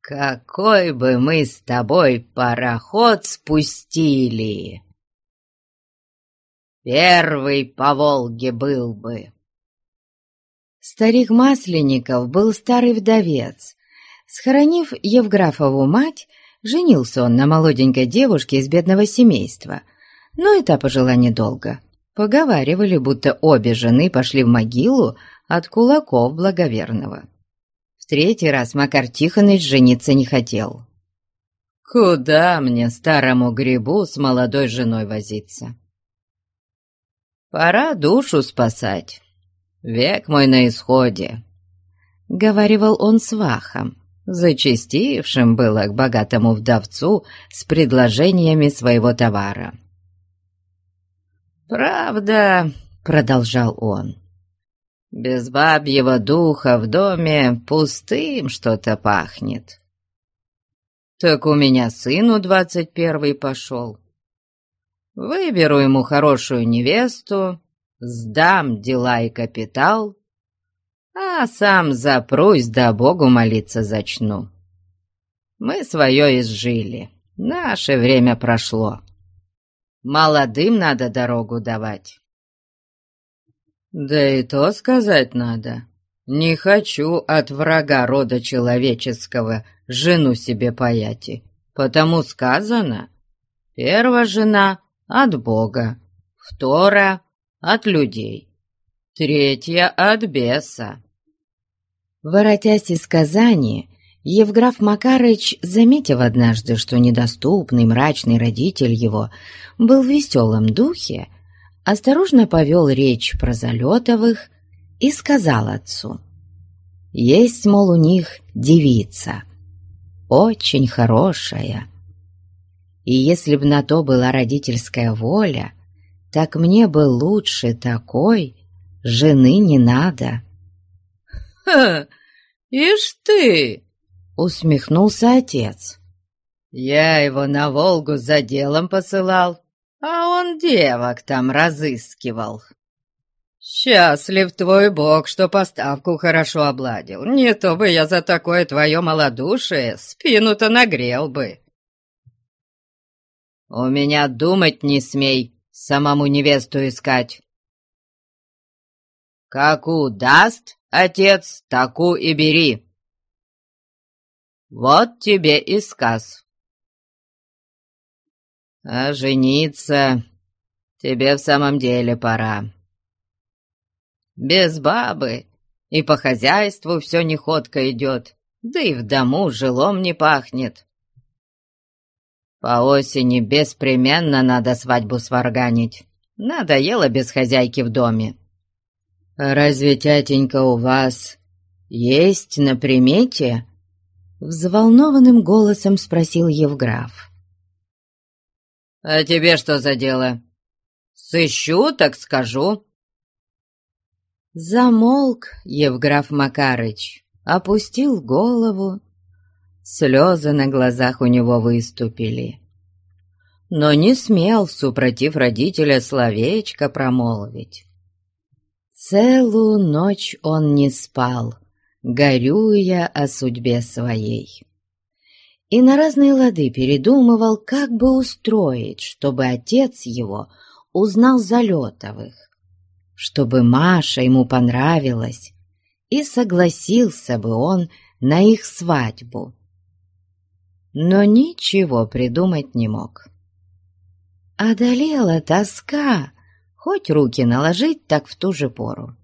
Какой бы мы с тобой пароход спустили! Первый по Волге был бы. Старик Масленников был старый вдовец. Схоронив Евграфову мать, женился он на молоденькой девушке из бедного семейства, но и та пожила недолго. Поговаривали, будто обе жены пошли в могилу от кулаков благоверного. В третий раз Макар Тихоныч жениться не хотел. «Куда мне, старому грибу, с молодой женой возиться? Пора душу спасать. Век мой на исходе», — говорил он с вахом, зачастившим было к богатому вдовцу с предложениями своего товара. «Правда», — продолжал он, — «без бабьего духа в доме пустым что-то пахнет». «Так у меня сыну двадцать первый пошел. Выберу ему хорошую невесту, сдам дела и капитал, а сам запрусь да Богу молиться зачну. Мы свое изжили, наше время прошло». Молодым надо дорогу давать. Да и то сказать надо. Не хочу от врага рода человеческого жену себе паяти, потому сказано, первая жена от Бога, вторая от людей, третья от беса. Воротясь из Казани, Евграф Макарыч, заметив однажды, что недоступный мрачный родитель его был в веселом духе, осторожно повел речь про Залетовых и сказал отцу, «Есть, мол, у них девица, очень хорошая, и если б на то была родительская воля, так мне бы лучше такой жены не надо». «Ха! Ишь ты!» — усмехнулся отец. «Я его на Волгу за делом посылал, а он девок там разыскивал. Счастлив твой бог, что поставку хорошо обладил. Не то бы я за такое твое малодушие спину-то нагрел бы». «У меня думать не смей, самому невесту искать». «Каку даст отец, таку и бери». Вот тебе и сказ. А жениться тебе в самом деле пора. Без бабы и по хозяйству все неходко идет, да и в дому жилом не пахнет. По осени беспременно надо свадьбу сварганить. Надоело без хозяйки в доме. Разве тятенька у вас есть на примете Взволнованным голосом спросил Евграф. «А тебе что за дело? Сыщу, так скажу». Замолк Евграф Макарыч, опустил голову. Слезы на глазах у него выступили. Но не смел, супротив родителя, словечко промолвить. Целую ночь он не спал горюя о судьбе своей. И на разные лады передумывал, как бы устроить, чтобы отец его узнал Залетовых, чтобы Маша ему понравилась, и согласился бы он на их свадьбу. Но ничего придумать не мог. Одолела тоска, хоть руки наложить, так в ту же пору.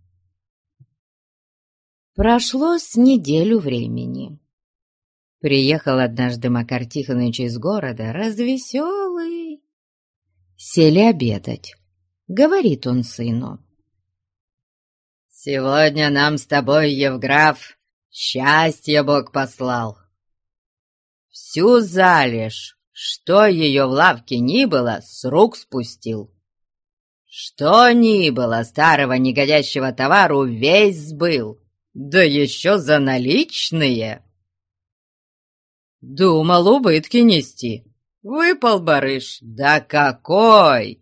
Прошло с неделю времени. Приехал однажды Макар Тихоныч из города, развеселый. Сели обедать. Говорит он сыну. «Сегодня нам с тобой, Евграф, счастье Бог послал. Всю залежь, что ее в лавке ни было, с рук спустил. Что ни было старого негодящего товару, весь сбыл, да еще за наличные. Думал убытки нести. Выпал барыш, да какой!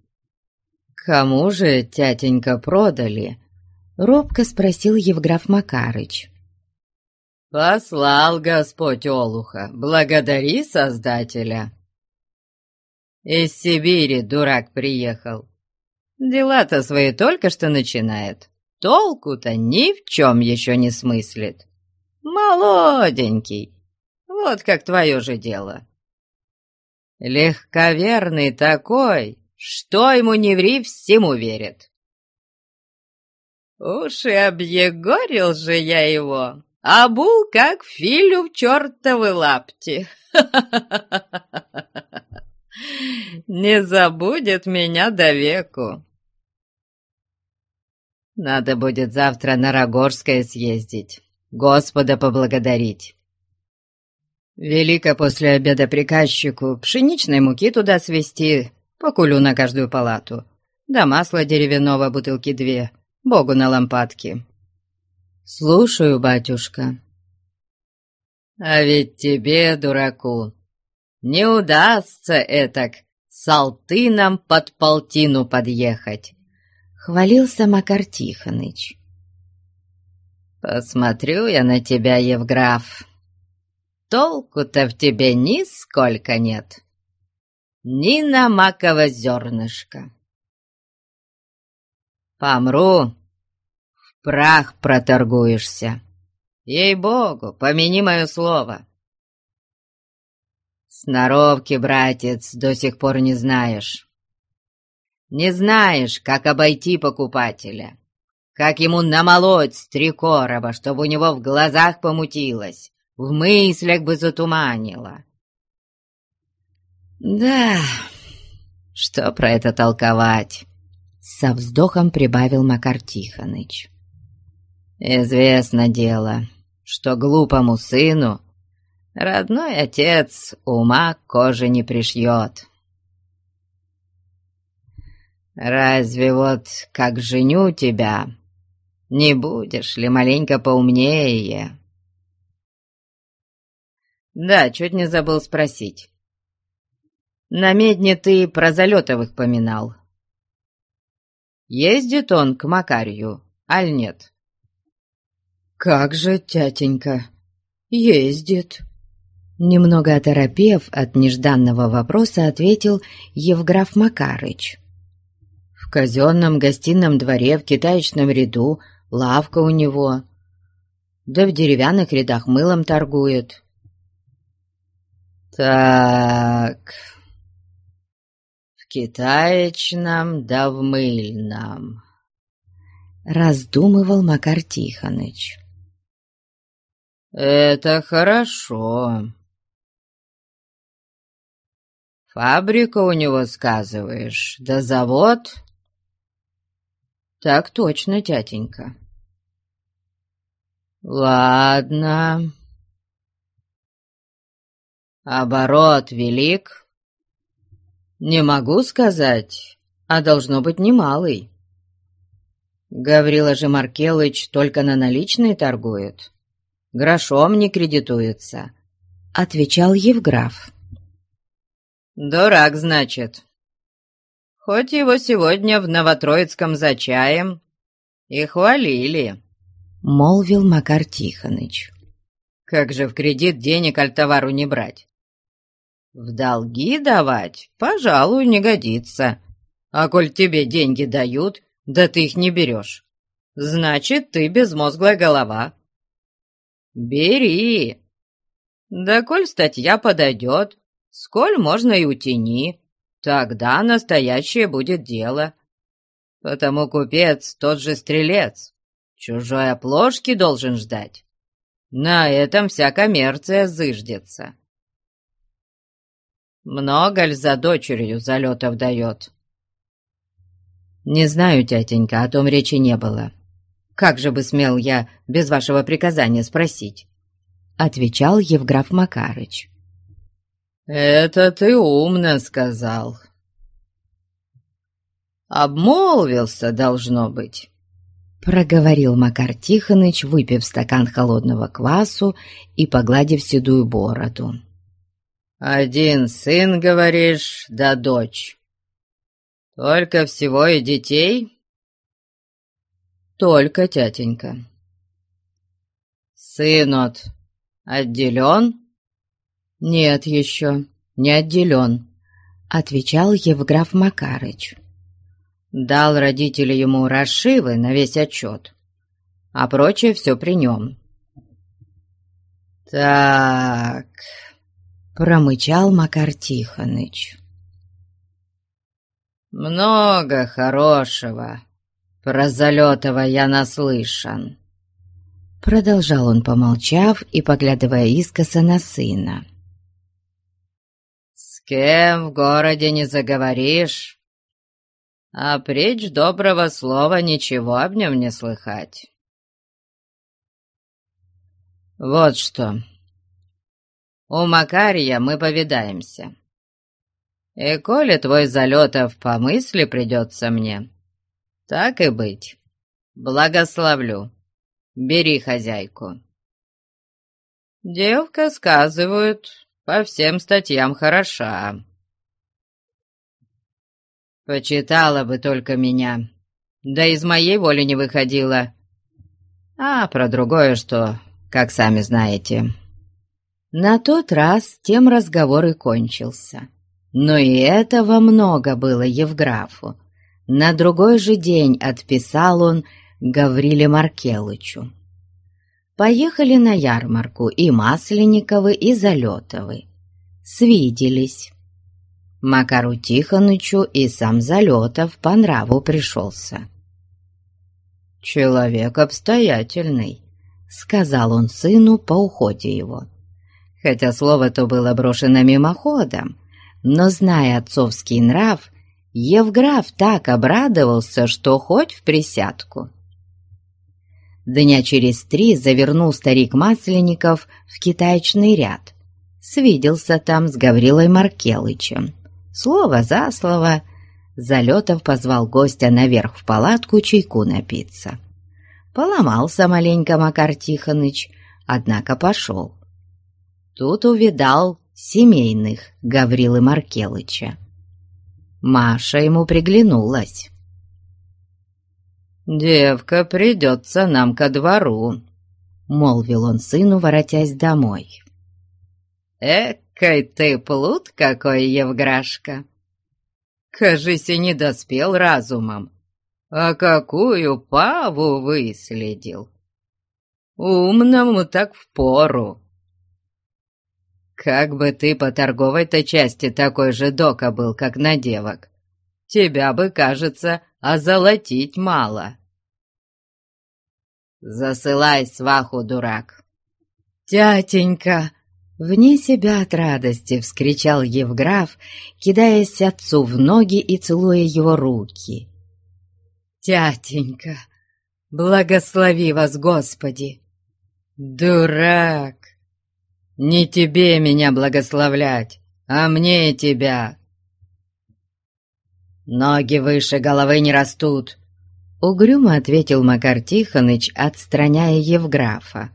Кому же, тятенька, продали? Робко спросил Евграф Макарыч. «Послал Господь Олуха, благодари Создателя!» «Из Сибири дурак приехал. Дела-то свои только что начинает. Толку-то ни в чем еще не смыслит. Молоденький, вот как твое же дело. Легковерный такой, что ему не ври, всему верит. Уж и объегорил же я его, обул, как филю в чертовы лапти. Не забудет меня до веку. Надо будет завтра на Рогорское съездить, Господа поблагодарить. Велико после обеда приказчику пшеничной муки туда свести, по кулю на каждую палату, да масла деревянного бутылки две, Богу на лампадке. «Слушаю, батюшка». «А ведь тебе, дураку, не удастся этак с Алтыном под полтину подъехать», — хвалился Макар Тихоныч. «Посмотрю я на тебя, Евграф. Толку-то в тебе нисколько нет. Ни на маково зернышко. Помру, прах проторгуешься. Ей-богу, помяни мое слово. Сноровки, братец, до сих пор не знаешь. Не знаешь, как обойти покупателя, как ему намолоть стрекороба, чтобы у него в глазах помутилось, в мыслях бы затуманило. Да, что про это толковать? Со вздохом прибавил Макар Тихоныч. Известно дело, что глупому сыну родной отец ума кожи не пришьет. Разве вот как женю тебя, не будешь ли маленько поумнее? Да, чуть не забыл спросить. На медне ты про Залетовых поминал. Ездит он к Макарью, аль нет? «Как же, тятенька, ездит!» Немного оторопев от нежданного вопроса, ответил Евграф Макарыч. «В казенном гостином дворе в китаечном ряду лавка у него, да в деревянных рядах мылом торгует». «Так, в китаечном да в мыльном», — раздумывал Макар Тихоныч. «Это хорошо. Фабрика у него, сказываешь, да завод?» «Так точно, тятенька». «Ладно. Оборот велик?» «Не могу сказать, а должно быть немалый. Гаврила же Маркелыч только на наличные торгует» грошом не кредитуется», — отвечал Евграф. «Дурак, значит. Хоть его сегодня в Новотроицком за чаем и хвалили», — молвил Макар Тихоныч. «Как же в кредит денег аль товару не брать? В долги давать, пожалуй, не годится. А коль тебе деньги дают, да ты их не берешь, значит, ты безмозглая голова, «Бери! Да коль статья подойдет, сколь можно и утяни, тогда настоящее будет дело. Потому купец тот же стрелец, Чужой оплошки должен ждать. На этом вся коммерция зыждется. Много ли за дочерью залетов дает? Не знаю, тятенька, о том речи не было. Как же бы смел я без вашего приказания спросить? Отвечал Евграф Макарыч. Это ты умно сказал. Обмолвился, должно быть. Проговорил Макар Тихоныч, выпив стакан холодного квасу и погладив седую бороду. «Один сын, говоришь, да дочь. Только всего и детей?» «Только тятенька». «Сын от отделен?» «Нет еще, не отделен», — отвечал Евграф Макарыч. Дал родители ему расшивы на весь отчет, а прочее все при нем. «Так...» — промычал Макар Тихоныч. «Много хорошего про Залетова я наслышан», — продолжал он, помолчав и поглядывая искоса на сына. «С кем в городе не заговоришь, а притч доброго слова ничего об нем не слыхать. Вот что. У Макария мы повидаемся. И коли твой Залетов по мысли придется мне, так и быть. Благословлю. Бери хозяйку. Девка, сказывают, по всем статьям хороша. Почитала бы только меня, да из моей воли не выходила. А про другое что, как сами знаете. На тот раз тем разговор и кончился. Но и этого много было Евграфу. На другой же день отписал он Гавриле Маркелычу. Поехали на ярмарку и Масленниковы, и Залетовы. Свиделись. Макару Тихонычу и сам Залетов по нраву пришелся. «Человек обстоятельный», — сказал он сыну по уходе его. Хотя слово то было брошено мимоходом, но, зная отцовский нрав, Евграф так обрадовался, что хоть в присядку. Дня через три завернул старик Масленников в китаечный ряд. Свиделся там с Гаврилой Маркелычем. Слово за слово Залетов позвал гостя наверх в палатку чайку напиться. Поломался маленько Макар Тихоныч, однако пошел. Тут увидал семейных Гаврилы Маркелыча. Маша ему приглянулась. «Девка, придется нам ко двору», — молвил он сыну, воротясь домой. «Эк, Кай ты плут какой, Евграшка! Кажись, и не доспел разумом, а какую паву выследил! Умному так впору! Как бы ты по торговой-то части такой же дока был, как на девок, тебя бы, кажется, озолотить мало. Засылай сваху, дурак. «Тятенька!» Вне себя от радости вскричал Евграф, кидаясь отцу в ноги и целуя его руки. «Тятенька, благослови вас, Господи!» «Дурак! Не тебе меня благословлять, а мне тебя!» «Ноги выше головы не растут!» Угрюмо ответил Макар Тихоныч, отстраняя Евграфа.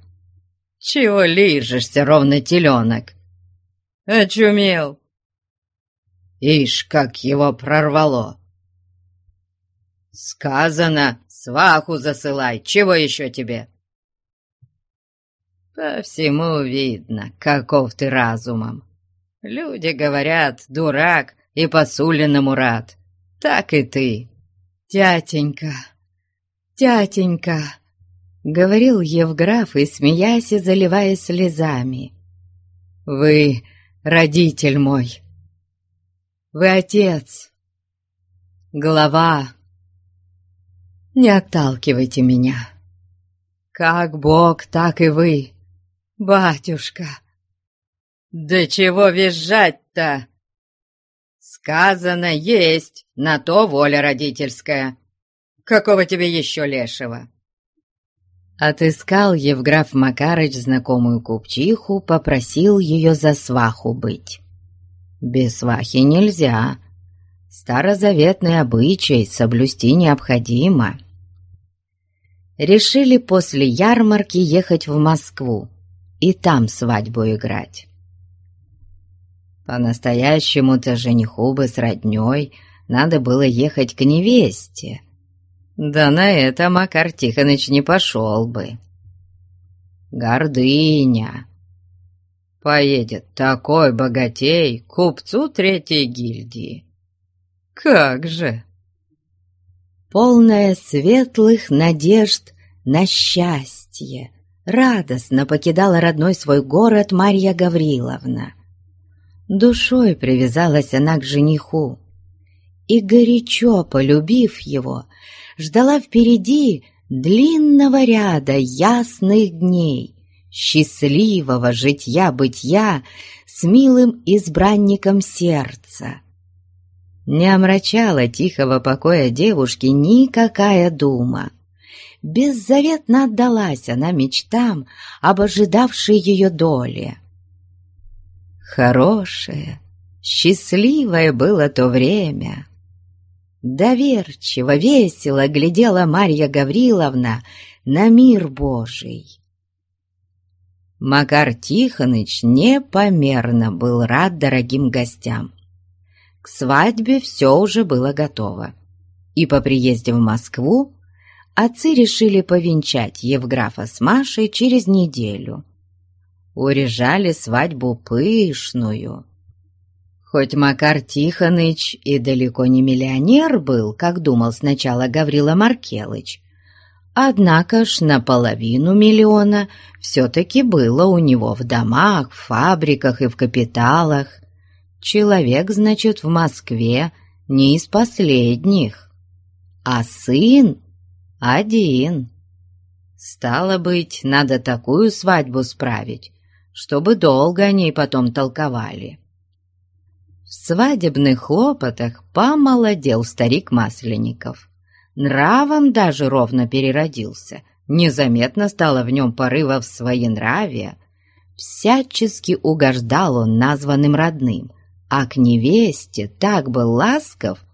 Чего лижешься, ровно теленок? Очумел. Ишь, как его прорвало. Сказано, сваху засылай, чего еще тебе? По всему видно, каков ты разумом. Люди говорят, дурак и посуленному рад. Так и ты. Тятенька, тятенька, — говорил Евграф и, смеясь и заливаясь слезами. «Вы родитель мой! Вы отец! Глава! Не отталкивайте меня! Как Бог, так и вы, батюшка. Да чего визжать-то? Сказано есть, на то воля родительская. Какого тебе еще лешего? Отыскал Евграф Макарыч знакомую купчиху, попросил ее за сваху быть. Без свахи нельзя. Старозаветный обычай соблюсти необходимо. Решили после ярмарки ехать в Москву и там свадьбу играть. По-настоящему-то жениху бы с роднёй надо было ехать к невесте — да на это Макар Тихоныч не пошел бы. Гордыня. Поедет такой богатей купцу третьей гильдии. Как же! Полная светлых надежд на счастье, радостно покидала родной свой город Марья Гавриловна. Душой привязалась она к жениху, и, горячо полюбив его, ждала впереди длинного ряда ясных дней, счастливого житья-бытия с милым избранником сердца. Не омрачала тихого покоя девушки никакая дума. Беззаветно отдалась она мечтам об ожидавшей ее доле. Хорошее, счастливое было то время — Доверчиво, весело глядела Марья Гавриловна на мир Божий. Макар Тихоныч непомерно был рад дорогим гостям. К свадьбе все уже было готово, и по приезде в Москву отцы решили повенчать Евграфа с Машей через неделю. Урежали свадьбу пышную — Хоть Макар Тихоныч и далеко не миллионер был, как думал сначала Гаврила Маркелыч, однако ж наполовину миллиона все-таки было у него в домах, в фабриках и в капиталах. Человек, значит, в Москве не из последних, а сын один. Стало быть, надо такую свадьбу справить, чтобы долго о ней потом толковали. В свадебных хлопотах помолодел старик Масленников. Нравом даже ровно переродился. Незаметно стало в нем порывов своенравия. Всячески угождал он названным родным, а к невесте так был ласков,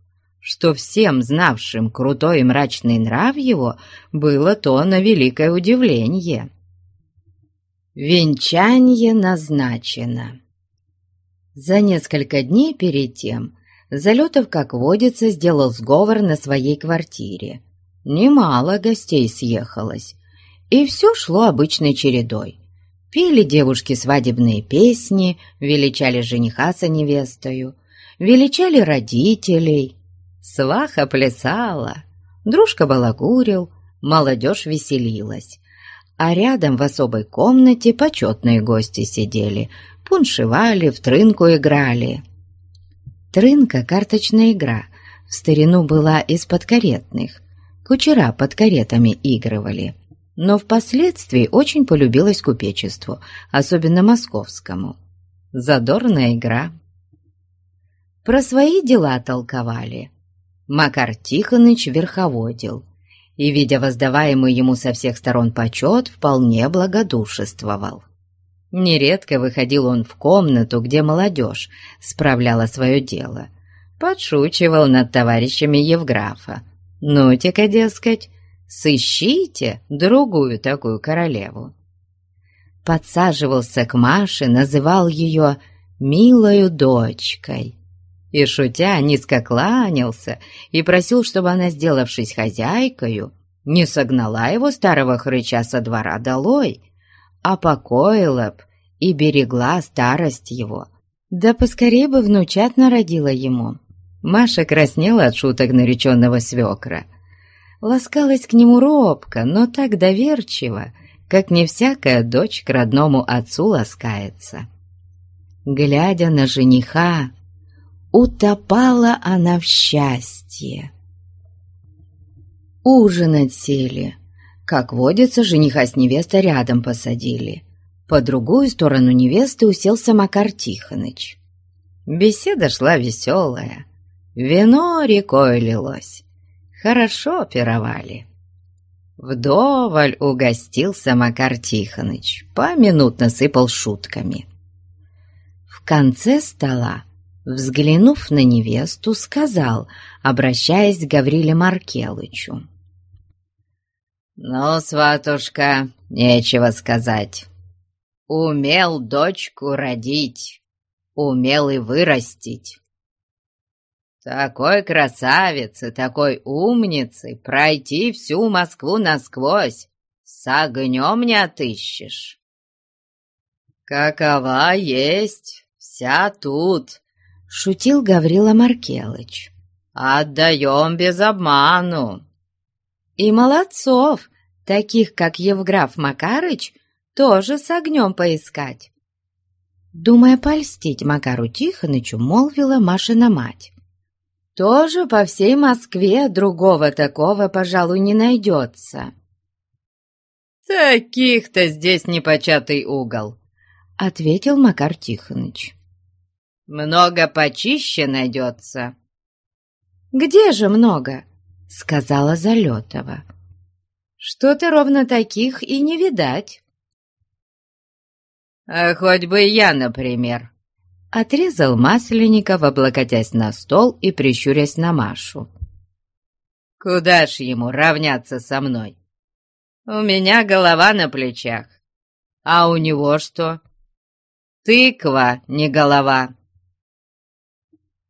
что всем знавшим крутой и мрачный нрав его было то на великое удивление. Венчание назначено. За несколько дней перед тем Залетов, как водится, сделал сговор на своей квартире. Немало гостей съехалось, и все шло обычной чередой. Пели девушки свадебные песни, величали жениха со невестою, величали родителей. Сваха плясала, дружка балагурил, молодежь веселилась. А рядом в особой комнате почетные гости сидели, пуншевали, в трынку играли. Трынка — карточная игра, в старину была из подкаретных. Кучера под каретами игрывали. Но впоследствии очень полюбилась купечеству, особенно московскому. Задорная игра. Про свои дела толковали. Макар Тихоныч верховодил и, видя воздаваемый ему со всех сторон почет, вполне благодушествовал. Нередко выходил он в комнату, где молодежь справляла свое дело. Подшучивал над товарищами Евграфа. «Ну-те-ка, дескать, сыщите другую такую королеву». Подсаживался к Маше, называл ее «милою дочкой». И, шутя, низко кланялся и просил, чтобы она, сделавшись хозяйкою, не согнала его старого хрыча со двора долой, а покоила б и берегла старость его. Да поскорее бы внучат народила ему. Маша краснела от шуток нареченного свекра. Ласкалась к нему робко, но так доверчиво, как не всякая дочь к родному отцу ласкается. Глядя на жениха, утопала она в счастье. Ужинать сели, Как водится, жениха с невестой рядом посадили. По другую сторону невесты уселся Макар Тихоныч. Беседа шла веселая. Вино рекой лилось. Хорошо пировали. Вдоволь угостился Макар Тихоныч, поминутно сыпал шутками. В конце стола, взглянув на невесту, сказал, обращаясь к Гавриле Маркелычу. «Ну, сватушка, нечего сказать. Умел дочку родить, умел и вырастить. Такой красавицы, такой умницы пройти всю Москву насквозь с огнем не отыщешь. Какова есть, вся тут, — шутил Гаврила Маркелыч. Отдаем без обману. И молодцов, таких как Евграф Макарыч, тоже с огнем поискать. Думая польстить Макару Тихонычу, молвила Машина мать. Тоже по всей Москве другого такого, пожалуй, не найдется. «Таких-то здесь непочатый угол», — ответил Макар Тихоныч. «Много почище найдется». «Где же много?» — сказала Залетова. «Что-то ровно таких и не видать». «А хоть бы я, например», — отрезал Масленников, облокотясь на стол и прищурясь на Машу. «Куда ж ему равняться со мной? У меня голова на плечах, а у него что? Тыква, не голова».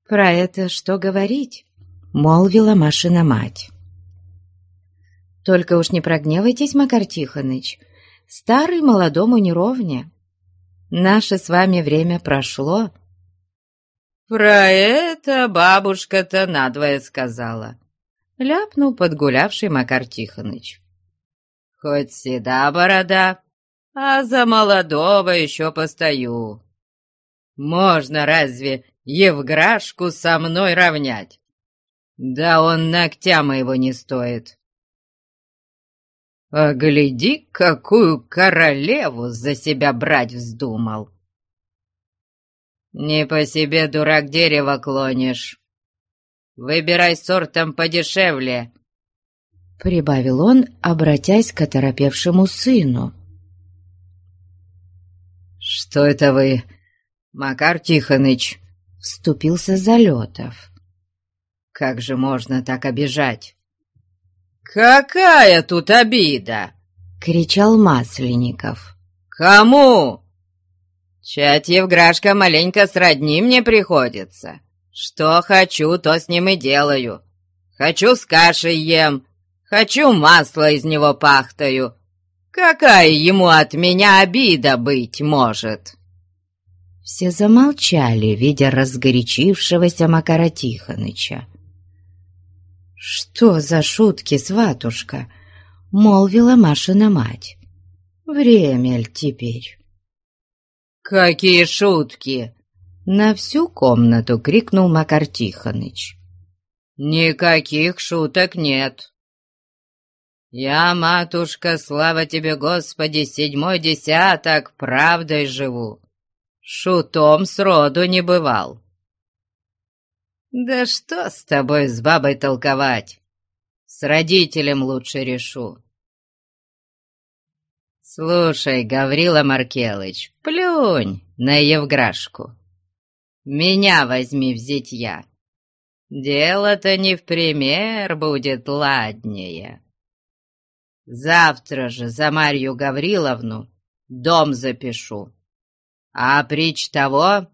«Про это что говорить?» — молвила Машина мать. «Только уж не прогневайтесь, Макар Тихоныч, старый молодому не ровня». Наше с вами время прошло». «Про это бабушка-то надвое сказала», — ляпнул подгулявший Макар Тихоныч. «Хоть седа борода, а за молодого еще постою. Можно разве Евграшку со мной равнять? Да он ногтя моего не стоит». А гляди, какую королеву за себя брать вздумал. Не по себе, дурак, дерево клонишь. Выбирай сортом подешевле, — прибавил он, обратясь к оторопевшему сыну. «Что это вы, Макар Тихоныч?» — вступился Залетов. «Как же можно так обижать?» «Какая тут обида?» — кричал Масленников. «Кому?» «Чать Евграшка маленько сродни мне приходится. Что хочу, то с ним и делаю. Хочу с кашей ем, хочу масло из него пахтаю. Какая ему от меня обида быть может?» Все замолчали, видя разгорячившегося Макара Тихоныча. «Что за шутки, сватушка?» — молвила Машина мать. «Время ль теперь?» «Какие шутки!» — на всю комнату крикнул Макар Тихоныч. «Никаких шуток нет!» «Я, матушка, слава тебе, Господи, седьмой десяток, правдой живу. Шутом сроду не бывал. «Да что с тобой с бабой толковать? С родителем лучше решу». «Слушай, Гаврила Маркелыч, плюнь на Евграшку. Меня возьми в зятья. Дело-то не в пример будет ладнее. Завтра же за Марью Гавриловну дом запишу. А прич того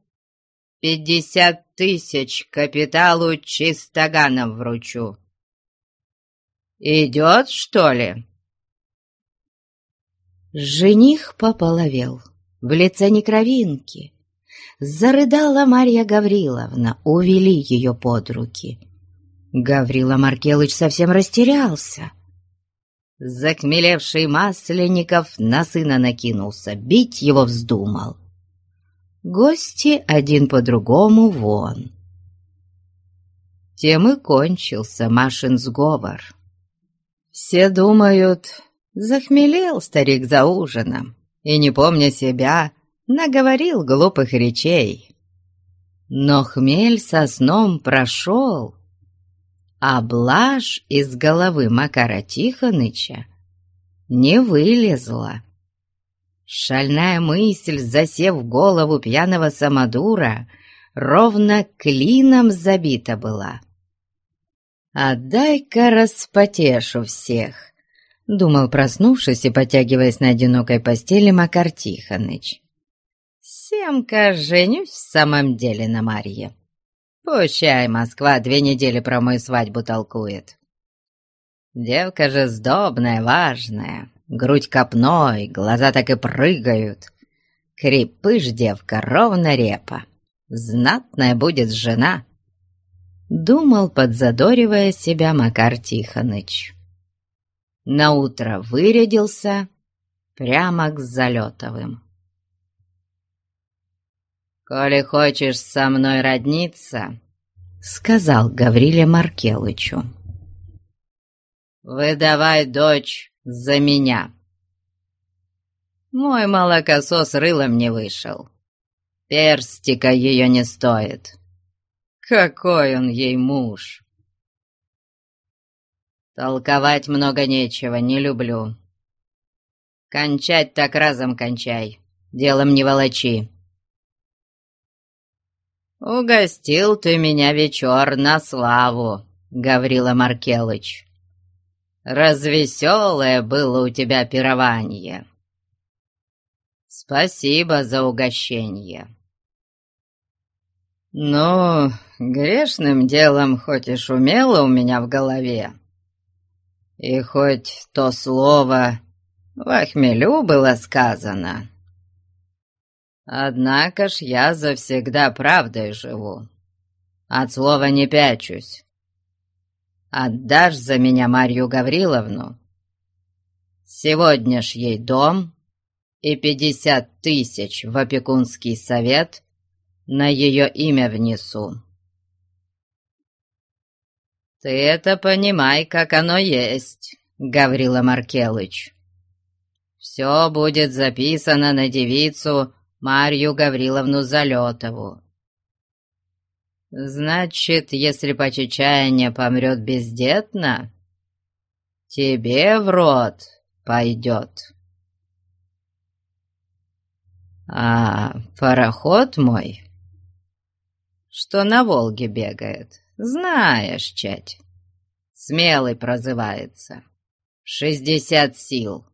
Пятьдесят тысяч капиталу чистоганов вручу. Идет, что ли?» Жених пополовел, в лице не кровинки. Зарыдала Марья Гавриловна, увели ее под руки. Гаврила Маркелыч совсем растерялся. Закмелевший Масленников на сына накинулся, бить его вздумал. Гости один по другому вон. Тем и кончился Машин сговор. Все думают, Захмелел старик за ужином и, не помня себя, наговорил глупых речей. Но хмель со сном прошел, а блажь из головы Макара Тихоныча не вылезла. Шальная мысль, засев голову пьяного самодура, ровно клином забита была. «Отдай-ка распотешу всех», — думал, проснувшись и потягиваясь на одинокой постели Макар Тихоныч. «Семка женюсь в самом деле на Марье. Пущай Москва две недели про мою свадьбу толкует. Девка же сдобная, важная, грудь копной, глаза так и прыгают. Крепыш девка, ровно репа. Знатная будет жена». Думал, подзадоривая себя Макар Тихоныч. Наутро вырядился прямо к Залетовым. «Коли хочешь со мной родниться, — сказал Гавриле Маркелычу, — выдавай дочь за меня. Мой молокосос рылом не вышел, перстика ее не стоит. Какой он ей муж!» Толковать много нечего, не люблю. Кончать так разом кончай, делом не волочи. «Угостил ты меня вечер на славу», — Гаврила Маркелыч. «Развеселое было у тебя пирование. Спасибо за угощение». «Ну, грешным делом хоть и шумело у меня в голове, и хоть то слово в охмелю было сказано, однако ж я завсегда правдой живу, от слова не пячусь. Отдашь за меня Марью Гавриловну, сегодня ж ей дом и пятьдесят тысяч в опекунский совет на ее имя внесу. «Ты это понимай, как оно есть», — Гаврила Маркелыч. «Все будет записано на девицу Марью Гавриловну Залетову. Значит, если по чечаянию помрет бездетно, тебе в рот пойдет. А пароход мой, что на Волге бегает, знаешь, чать, смелый прозывается. Шестьдесят сил.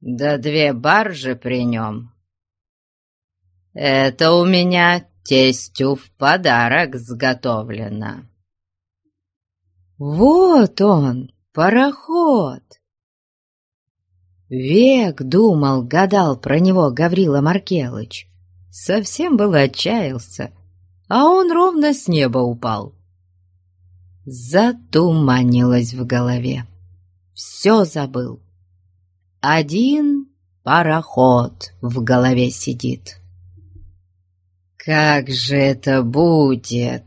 Да две баржи при нем. Это у меня тестю в подарок сготовлено. Вот он, пароход. Век думал, гадал про него Гаврила Маркелыч. Совсем было отчаялся а он ровно с неба упал. Затуманилось в голове. Все забыл. Один пароход в голове сидит. «Как же это будет?»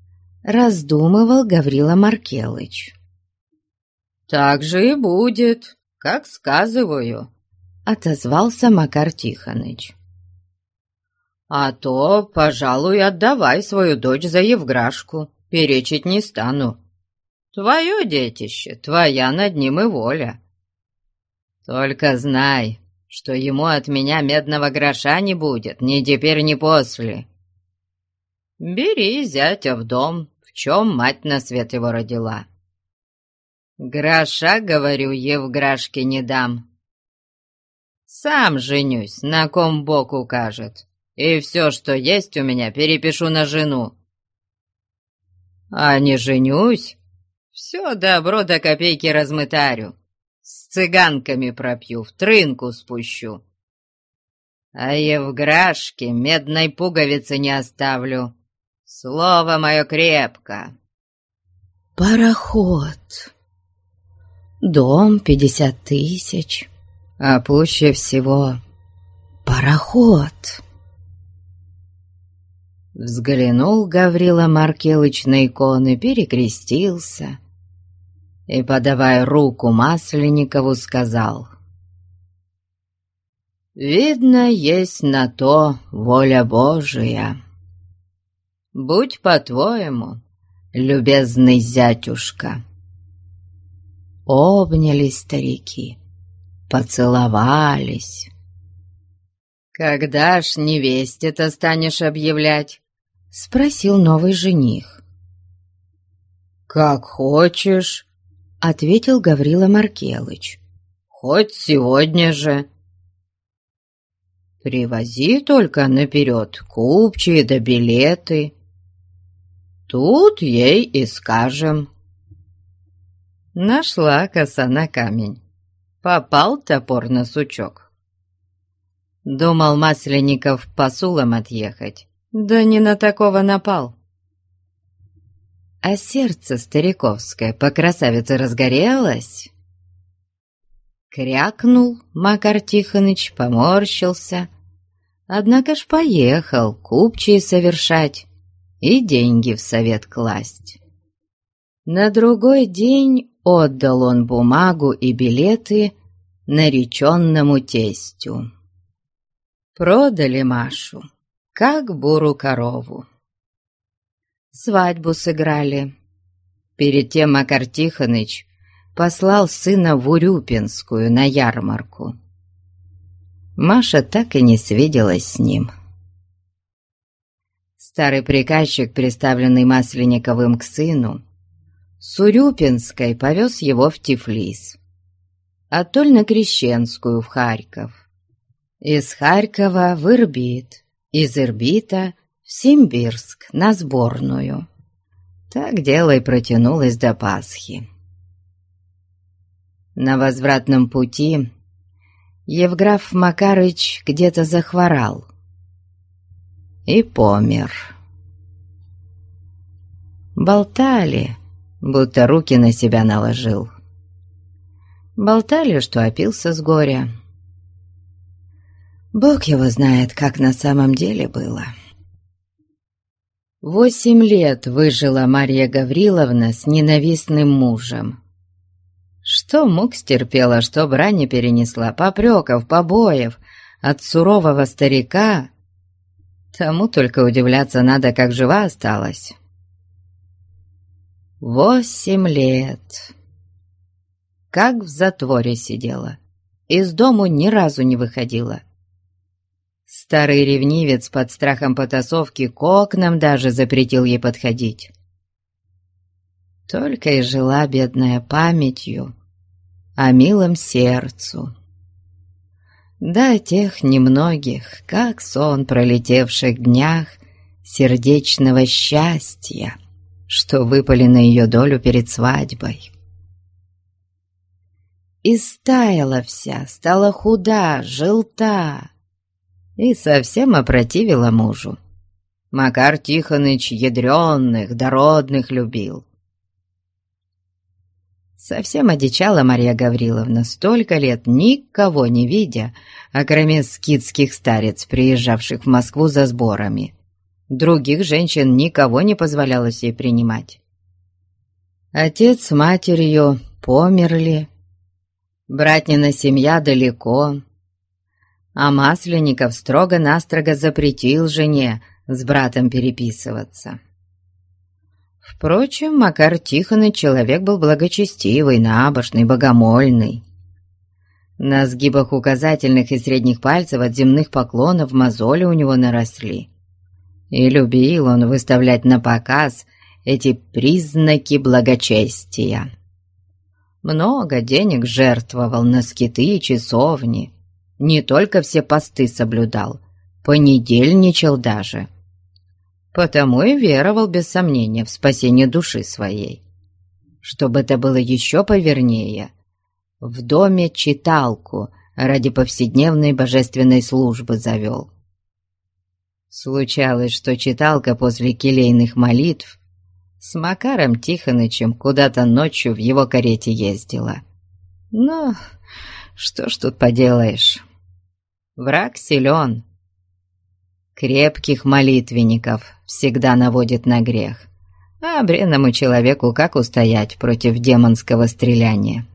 — раздумывал Гаврила Маркелыч. «Так же и будет, как сказываю», — отозвался Макар Тихоныч. А то, пожалуй, отдавай свою дочь за Евграшку, перечить не стану. Твое детище, твоя над ним и воля. Только знай, что ему от меня медного гроша не будет, ни теперь, ни после. Бери зятя в дом, в чем мать на свет его родила. Гроша, говорю, Евграшке не дам. Сам женюсь, на ком Бог укажет и все, что есть у меня, перепишу на жену. А не женюсь, все добро до копейки размытарю, с цыганками пропью, в трынку спущу. А Евграшке медной пуговицы не оставлю. Слово мое крепко. Пароход. Дом пятьдесят тысяч. А пуще всего пароход. Взглянул Гаврила Маркелыч на иконы, перекрестился. И, подавая руку Масленникову, сказал «Видно, есть на то воля Божия. Будь по-твоему, любезный зятюшка». Обняли старики, поцеловались. «Когда ж невесте-то станешь объявлять?» — спросил новый жених. «Как хочешь», — ответил Гаврила Маркелыч. «Хоть сегодня же». «Привози только наперед купчие да билеты. Тут ей и скажем». Нашла коса на камень. Попал топор на сучок. Думал Масленников по сулам отъехать. Да не на такого напал. А сердце стариковское по красавице разгорелось. Крякнул Макар Тихоныч, поморщился. Однако ж поехал купчие совершать и деньги в совет класть. На другой день отдал он бумагу и билеты нареченному тестю. Продали Машу, как буру корову. Свадьбу сыграли. Перед тем Макар Тихоныч послал сына в Урюпинскую на ярмарку. Маша так и не свиделась с ним. Старый приказчик, представленный Масленниковым к сыну, с Урюпинской повез его в Тифлис, оттоль на Крещенскую в Харьков, из Харькова в Ирбит, из Ирбита в Симбирск на сборную. Так дело и протянулось до Пасхи. На возвратном пути Евграф Макарыч где-то захворал и помер. Болтали, будто руки на себя наложил. Болтали, что опился с горя. Бог его знает, как на самом деле было. Восемь лет выжила Марья Гавриловна с ненавистным мужем. Что мук стерпела, что брани перенесла, попреков, побоев от сурового старика, тому только удивляться надо, как жива осталась. Восемь лет. Как в затворе сидела. Из дому ни разу не выходила. Старый ревнивец под страхом потасовки к окнам даже запретил ей подходить. Только и жила бедная памятью о милом сердцу. Да тех немногих, как сон пролетевших днях сердечного счастья что выпали на ее долю перед свадьбой. И стаяла вся, стала худа, желта, и совсем опротивила мужу. Макар Тихоныч ядренных, дородных любил. Совсем одичала Марья Гавриловна, столько лет никого не видя, окроме скидских старец, приезжавших в Москву за сборами. Других женщин никого не позволялось ей принимать. Отец с матерью померли, братнина семья далеко, а Масленников строго-настрого запретил жене с братом переписываться. Впрочем, Макар Тихоныч человек был благочестивый, набожный, богомольный. На сгибах указательных и средних пальцев от земных поклонов мозоли у него наросли. И любил он выставлять на показ эти признаки благочестия. Много денег жертвовал на скиты и часовни. Не только все посты соблюдал, понедельничал даже. Потому и веровал без сомнения в спасение души своей. Чтобы это было еще повернее, в доме читалку ради повседневной божественной службы завел. Случалось, что читалка после келейных молитв с Макаром Тихонычем куда-то ночью в его карете ездила. Но что ж тут поделаешь? Враг силен. Крепких молитвенников всегда наводит на грех, а бренному человеку как устоять против демонского стреляния?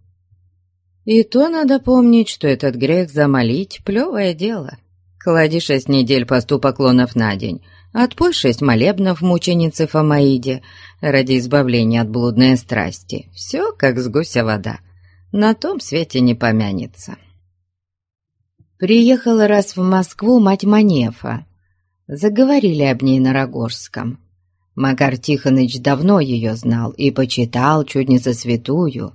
И то надо помнить, что этот грех замолить — плевое дело. Клади шесть недель посту поклонов на день, отпой шесть молебнов мученицы Фомаиде ради избавления от блудной страсти. Все как с гуся вода. На том свете не помянется. Приехала раз в Москву мать Манефа. Заговорили об ней на Рогожском. Макар Тихоныч давно ее знал и почитал чуть не за святую.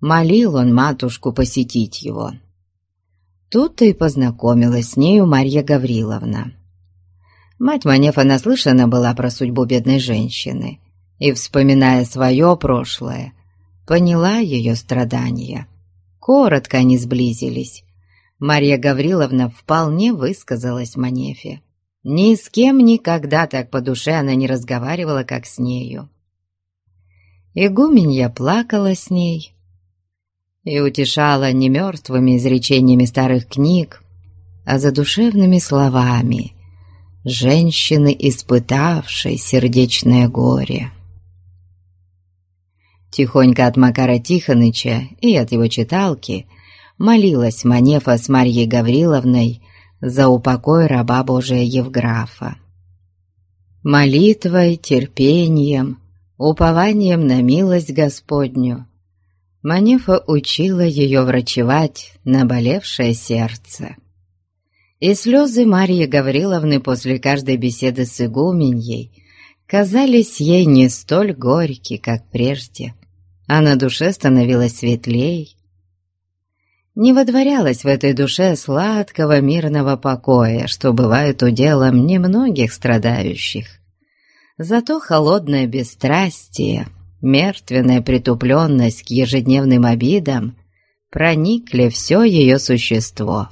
Молил он матушку посетить его. Тут-то и познакомилась с нею Марья Гавриловна. Мать Манефа наслышана была про судьбу бедной женщины и, вспоминая свое прошлое, поняла ее страдания. Коротко они сблизились. Марья Гавриловна вполне высказалась Манефе. Ни с кем никогда так по душе она не разговаривала, как с нею. Игуменья плакала с ней и утешала не мертвыми изречениями старых книг, а задушевными словами женщины, испытавшей сердечное горе. Тихонько от Макара Тихоныча и от его читалки молилась Манефа с Марьей Гавриловной за упокой раба Божия Евграфа. Молитвой, терпением, упованием на милость Господню Манефа учила ее врачевать наболевшее сердце. И слезы Марьи Гавриловны после каждой беседы с игуменьей казались ей не столь горьки, как прежде, а на душе становилось светлей, не водворялось в этой душе сладкого мирного покоя, что бывает уделом немногих страдающих. Зато холодное бесстрастие, мертвенная притупленность к ежедневным обидам проникли все ее существо.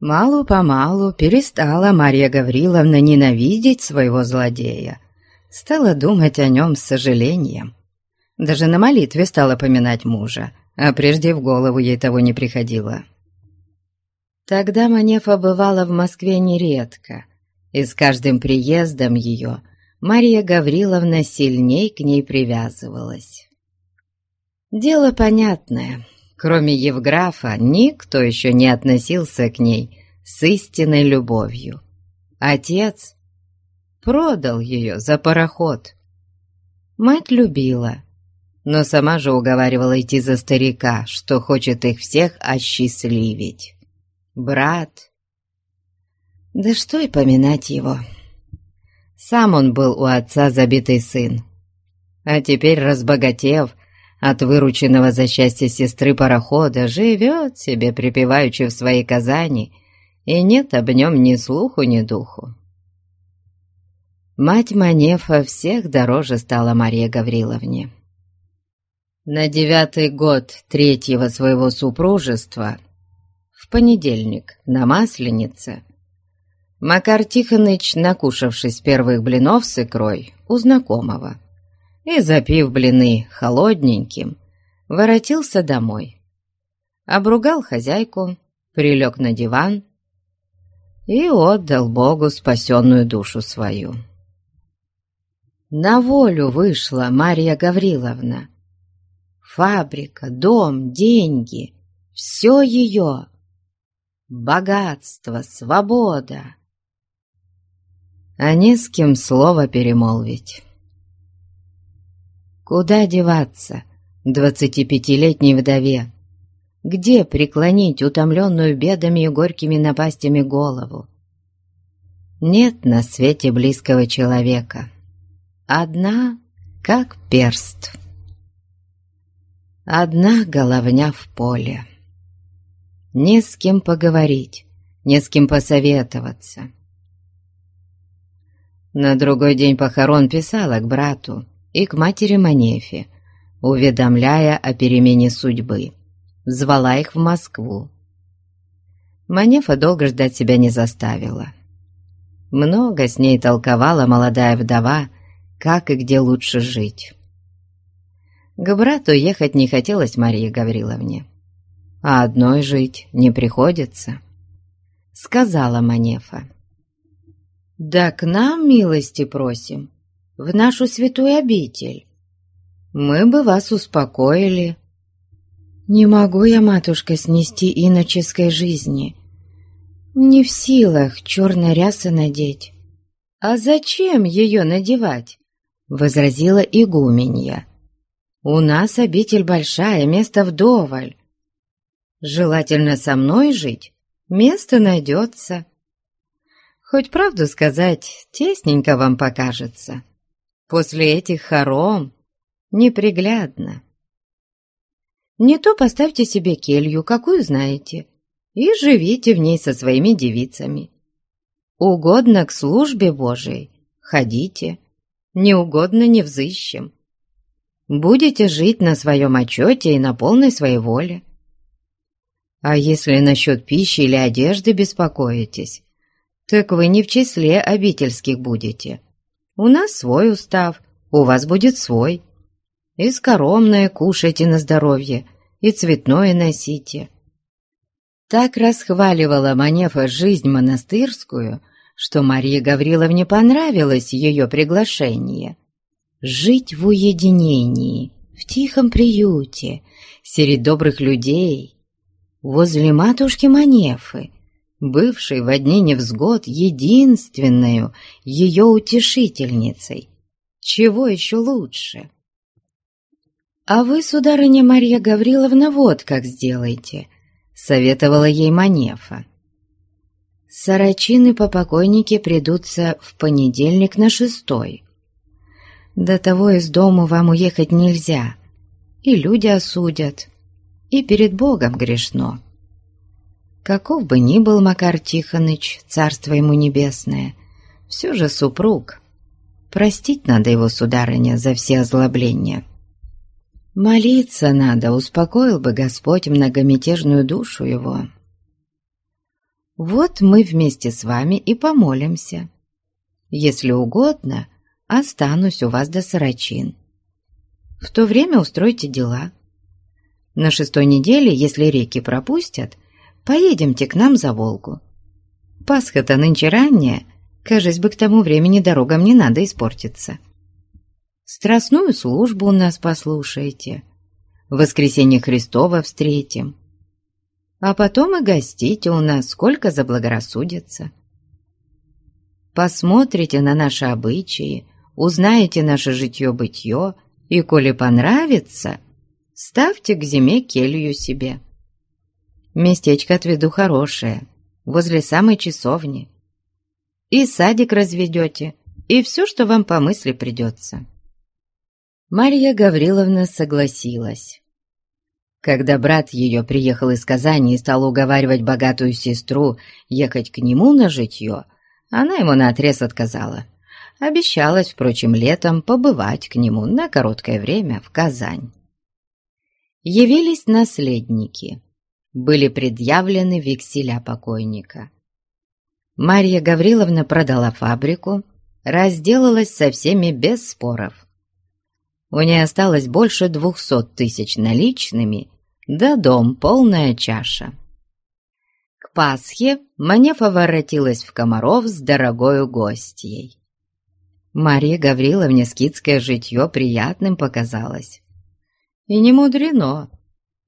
Малу-помалу перестала Марья Гавриловна ненавидеть своего злодея, стала думать о нем с сожалением. Даже на молитве стала поминать мужа, а прежде в голову ей того не приходило. Тогда Манефа бывала в Москве нередко, и с каждым приездом ее Мария Гавриловна сильней к ней привязывалась. Дело понятное, кроме Евграфа, никто еще не относился к ней с истинной любовью. Отец продал ее за пароход. Мать любила, но сама же уговаривала идти за старика, что хочет их всех осчастливить. Брат... Да что и поминать его. Сам он был у отца забитый сын. А теперь, разбогатев от вырученного за счастье сестры парохода, живет себе припеваючи в своей Казани, и нет об нем ни слуху, ни духу. Мать Манефа всех дороже стала Марье Гавриловне. На девятый год третьего своего супружества, в понедельник на Масленице, Макар Тихоныч, накушавшись первых блинов с икрой у знакомого и запив блины холодненьким, воротился домой. Обругал хозяйку, прилег на диван и отдал Богу спасенную душу свою. На волю вышла Марья Гавриловна, Фабрика, дом, деньги — все ее. Богатство, свобода. А не с кем слово перемолвить. Куда деваться двадцатипятилетней вдове? Где преклонить утомленную бедами и горькими напастями голову? Нет на свете близкого человека. Одна, как перст. Одна головня в поле. Не с кем поговорить, не с кем посоветоваться. На другой день похорон писала к брату и к матери Манефе, уведомляя о перемене судьбы. Звала их в Москву. Манефа долго ждать себя не заставила. Много с ней толковала молодая вдова, как и где лучше жить. К брату ехать не хотелось Марии Гавриловне. А одной жить не приходится, сказала Манефа. «Да к нам милости просим, в нашу святую обитель. Мы бы вас успокоили. Не могу я, матушка, снести иноческой жизни. Не в силах черной рясы надеть. А зачем ее надевать? Возразила игуменья. У нас обитель большая, место вдоволь. Желательно со мной жить, место найдется. Хоть правду сказать, тесненько вам покажется. После этих хором неприглядно. Не то поставьте себе келью, какую знаете, и живите в ней со своими девицами. Угодно к службе Божией ходите, не угодно не взыщем. Будете жить на своем отчете и на полной своей воле. А если насчет пищи или одежды беспокоитесь, так вы не в числе обительских будете. У нас свой устав, у вас будет свой. И скоромное кушайте на здоровье, и цветное носите. Так расхваливала Манефа жизнь монастырскую, что Марье Гавриловне понравилось ее приглашение. Жить в уединении, в тихом приюте, среди добрых людей, возле матушки Манефы, бывшей в одни невзгод единственную ее утешительницей. Чего еще лучше? «А вы, сударыня Марья Гавриловна, вот как сделайте», — советовала ей Манефа. «Сорочины по покойнике придутся в понедельник на шестой. До того из дома вам уехать нельзя, и люди осудят, и перед Богом грешно. Каков бы ни был Макар Тихоныч, царство ему небесное, все же супруг. Простить надо его, сударыня, за все озлобления». Молиться надо, успокоил бы Господь многомятежную душу его. Вот мы вместе с вами и помолимся. Если угодно, останусь у вас до сорочин. В то время устройте дела. На шестой неделе, если реки пропустят, поедемте к нам за Волгу. Пасха-то нынче ранняя, кажись бы, к тому времени дорогам не надо испортиться. Страстную службу у нас послушаете, воскресенье Христово встретим, а потом и гостите у нас, сколько заблагорассудится. Посмотрите на наши обычаи, узнаете наше житье-бытье, и, коли понравится, ставьте к зиме келью себе. Местечко отведу хорошее, возле самой часовни. И садик разведете, и все, что вам по мысли придется. Марья Гавриловна согласилась. Когда брат ее приехал из Казани и стал уговаривать богатую сестру ехать к нему на житье, она ему наотрез отказала. Обещалась, впрочем, летом побывать к нему на короткое время в Казань. Явились наследники. Были предъявлены векселя покойника. Марья Гавриловна продала фабрику, разделалась со всеми без споров у ней осталось больше двухсот тысяч наличными, да дом полная чаша. К Пасхе Манефа воротилась в Комаров с дорогою гостьей. Марье Гавриловне скидское житье приятным показалось. И не мудрено.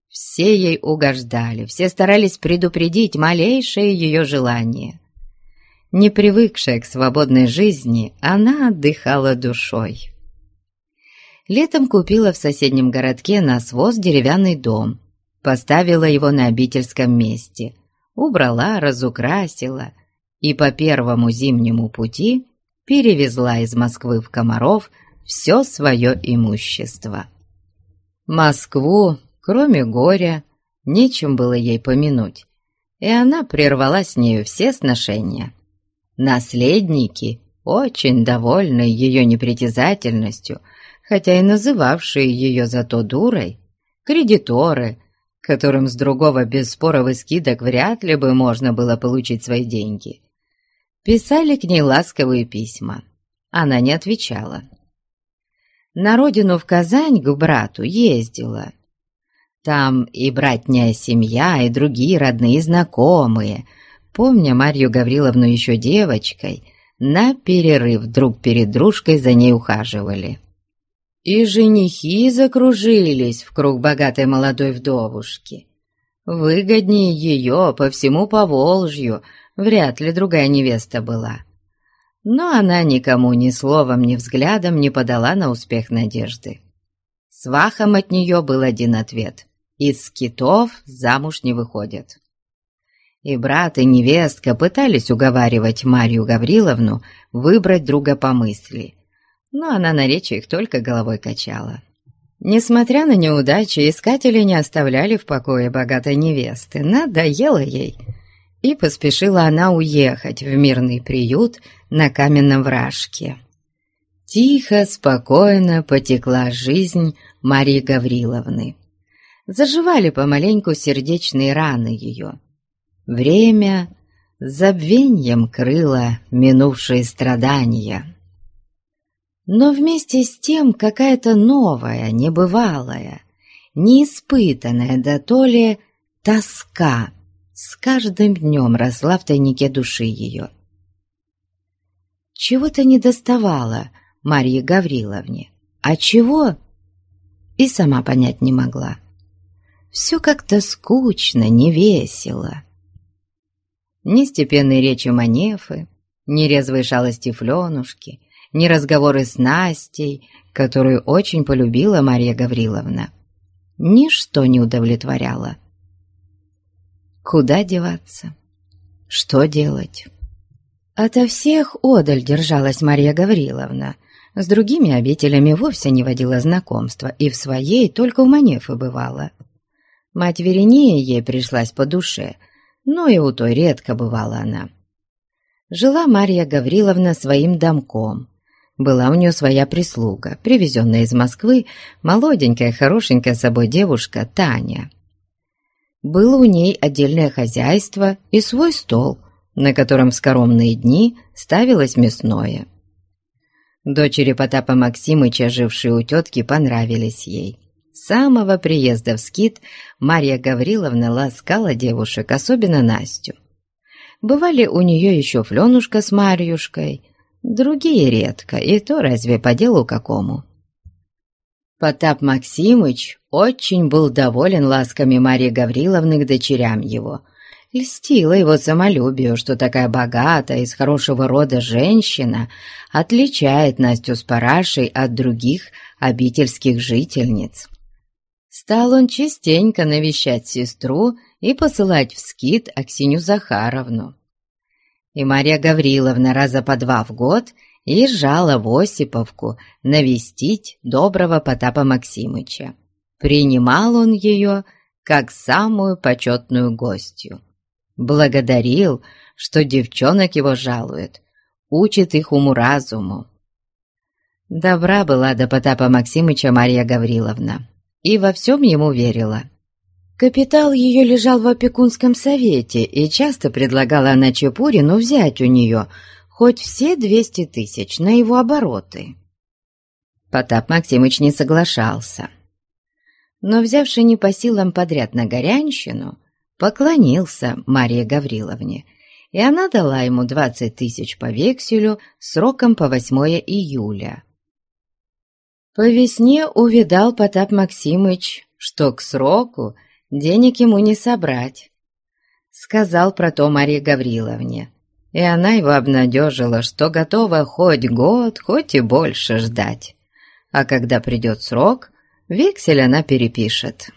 Все ей угождали, все старались предупредить малейшее ее желание. Не привыкшая к свободной жизни, она отдыхала душой летом купила в соседнем городке на своз деревянный дом, поставила его на обительском месте, убрала, разукрасила и по первому зимнему пути перевезла из Москвы в Комаров все свое имущество. Москву, кроме горя, нечем было ей помянуть, и она прервала с нею все сношения. Наследники, очень довольные ее непритязательностью, хотя и называвшие ее зато дурой, кредиторы, которым с другого без споров и скидок вряд ли бы можно было получить свои деньги, писали к ней ласковые письма. Она не отвечала. На родину в Казань к брату ездила. Там и братняя семья, и другие родные знакомые, помня Марью Гавриловну еще девочкой, на перерыв друг перед дружкой за ней ухаживали. И женихи закружились в круг богатой молодой вдовушки. Выгоднее ее по всему Поволжью вряд ли другая невеста была. Но она никому ни словом, ни взглядом не подала на успех надежды. Свахом от нее был один ответ. Из скитов замуж не выходят. И брат, и невестка пытались уговаривать Марию Гавриловну выбрать друга по мысли, но она на речи их только головой качала. Несмотря на неудачи, искатели не оставляли в покое богатой невесты, надоело ей, и поспешила она уехать в мирный приют на каменном вражке. Тихо, спокойно потекла жизнь Марии Гавриловны. Заживали помаленьку сердечные раны ее. Время забвеньем крыло минувшие страдания. Но вместе с тем какая-то новая, небывалая, неиспытанная да то ли тоска с каждым днем росла в тайнике души ее. Чего-то недоставало Марье Гавриловне, а чего и сама понять не могла. Все как-то скучно, невесело. Ни степенные речи Манефы, ни резвые шалости Фленушки, ни разговоры с Настей, которую очень полюбила Марья Гавриловна. Ничто не удовлетворяло. Куда деваться? Что делать? Ото всех одаль держалась Марья Гавриловна, с другими обителями вовсе не водила знакомства, и в своей только у Манефы бывала. Мать Веринея ей пришлась по душе, но и у той редко бывала она. Жила Марья Гавриловна своим домком. Была у нее своя прислуга, привезенная из Москвы, молоденькая, хорошенькая собой девушка Таня. Было у ней отдельное хозяйство и свой стол, на котором в скоромные дни ставилось мясное. Дочери Потапа Максимыча, жившие у тетки, понравились ей. С самого приезда в скит Марья Гавриловна ласкала девушек, особенно Настю. Бывали у нее еще Фленушка с Марьюшкой, другие редко, и то разве по делу какому. Потап Максимыч очень был доволен ласками Марьи Гавриловны к дочерям его – Льстило его самолюбию, что такая богатая, из хорошего рода женщина отличает Настю с Парашей от других обительских жительниц. Стал он частенько навещать сестру и посылать в скит Аксинью Захаровну. И Марья Гавриловна раза по два в год езжала в Осиповку навестить доброго Потапа Максимыча. Принимал он ее как самую почетную гостью. Благодарил, что девчонок его жалует, учит их уму-разуму. Добра была до Потапа Максимыча Марья Гавриловна и во всем ему верила. Капитал ее лежал в опекунском совете, и часто предлагала она Чепурину взять у нее хоть все двести тысяч на его обороты. Потап Максимыч не соглашался. Но, взявши не по силам подряд на горянщину, поклонился Марии Гавриловне, и она дала ему двадцать тысяч по векселю сроком по 8 июля. По весне увидал Потап Максимыч, что к сроку денег ему не собрать. Сказал про то Марии Гавриловне, и она его обнадежила, что готова хоть год, хоть и больше ждать. А когда придет срок, вексель она перепишет.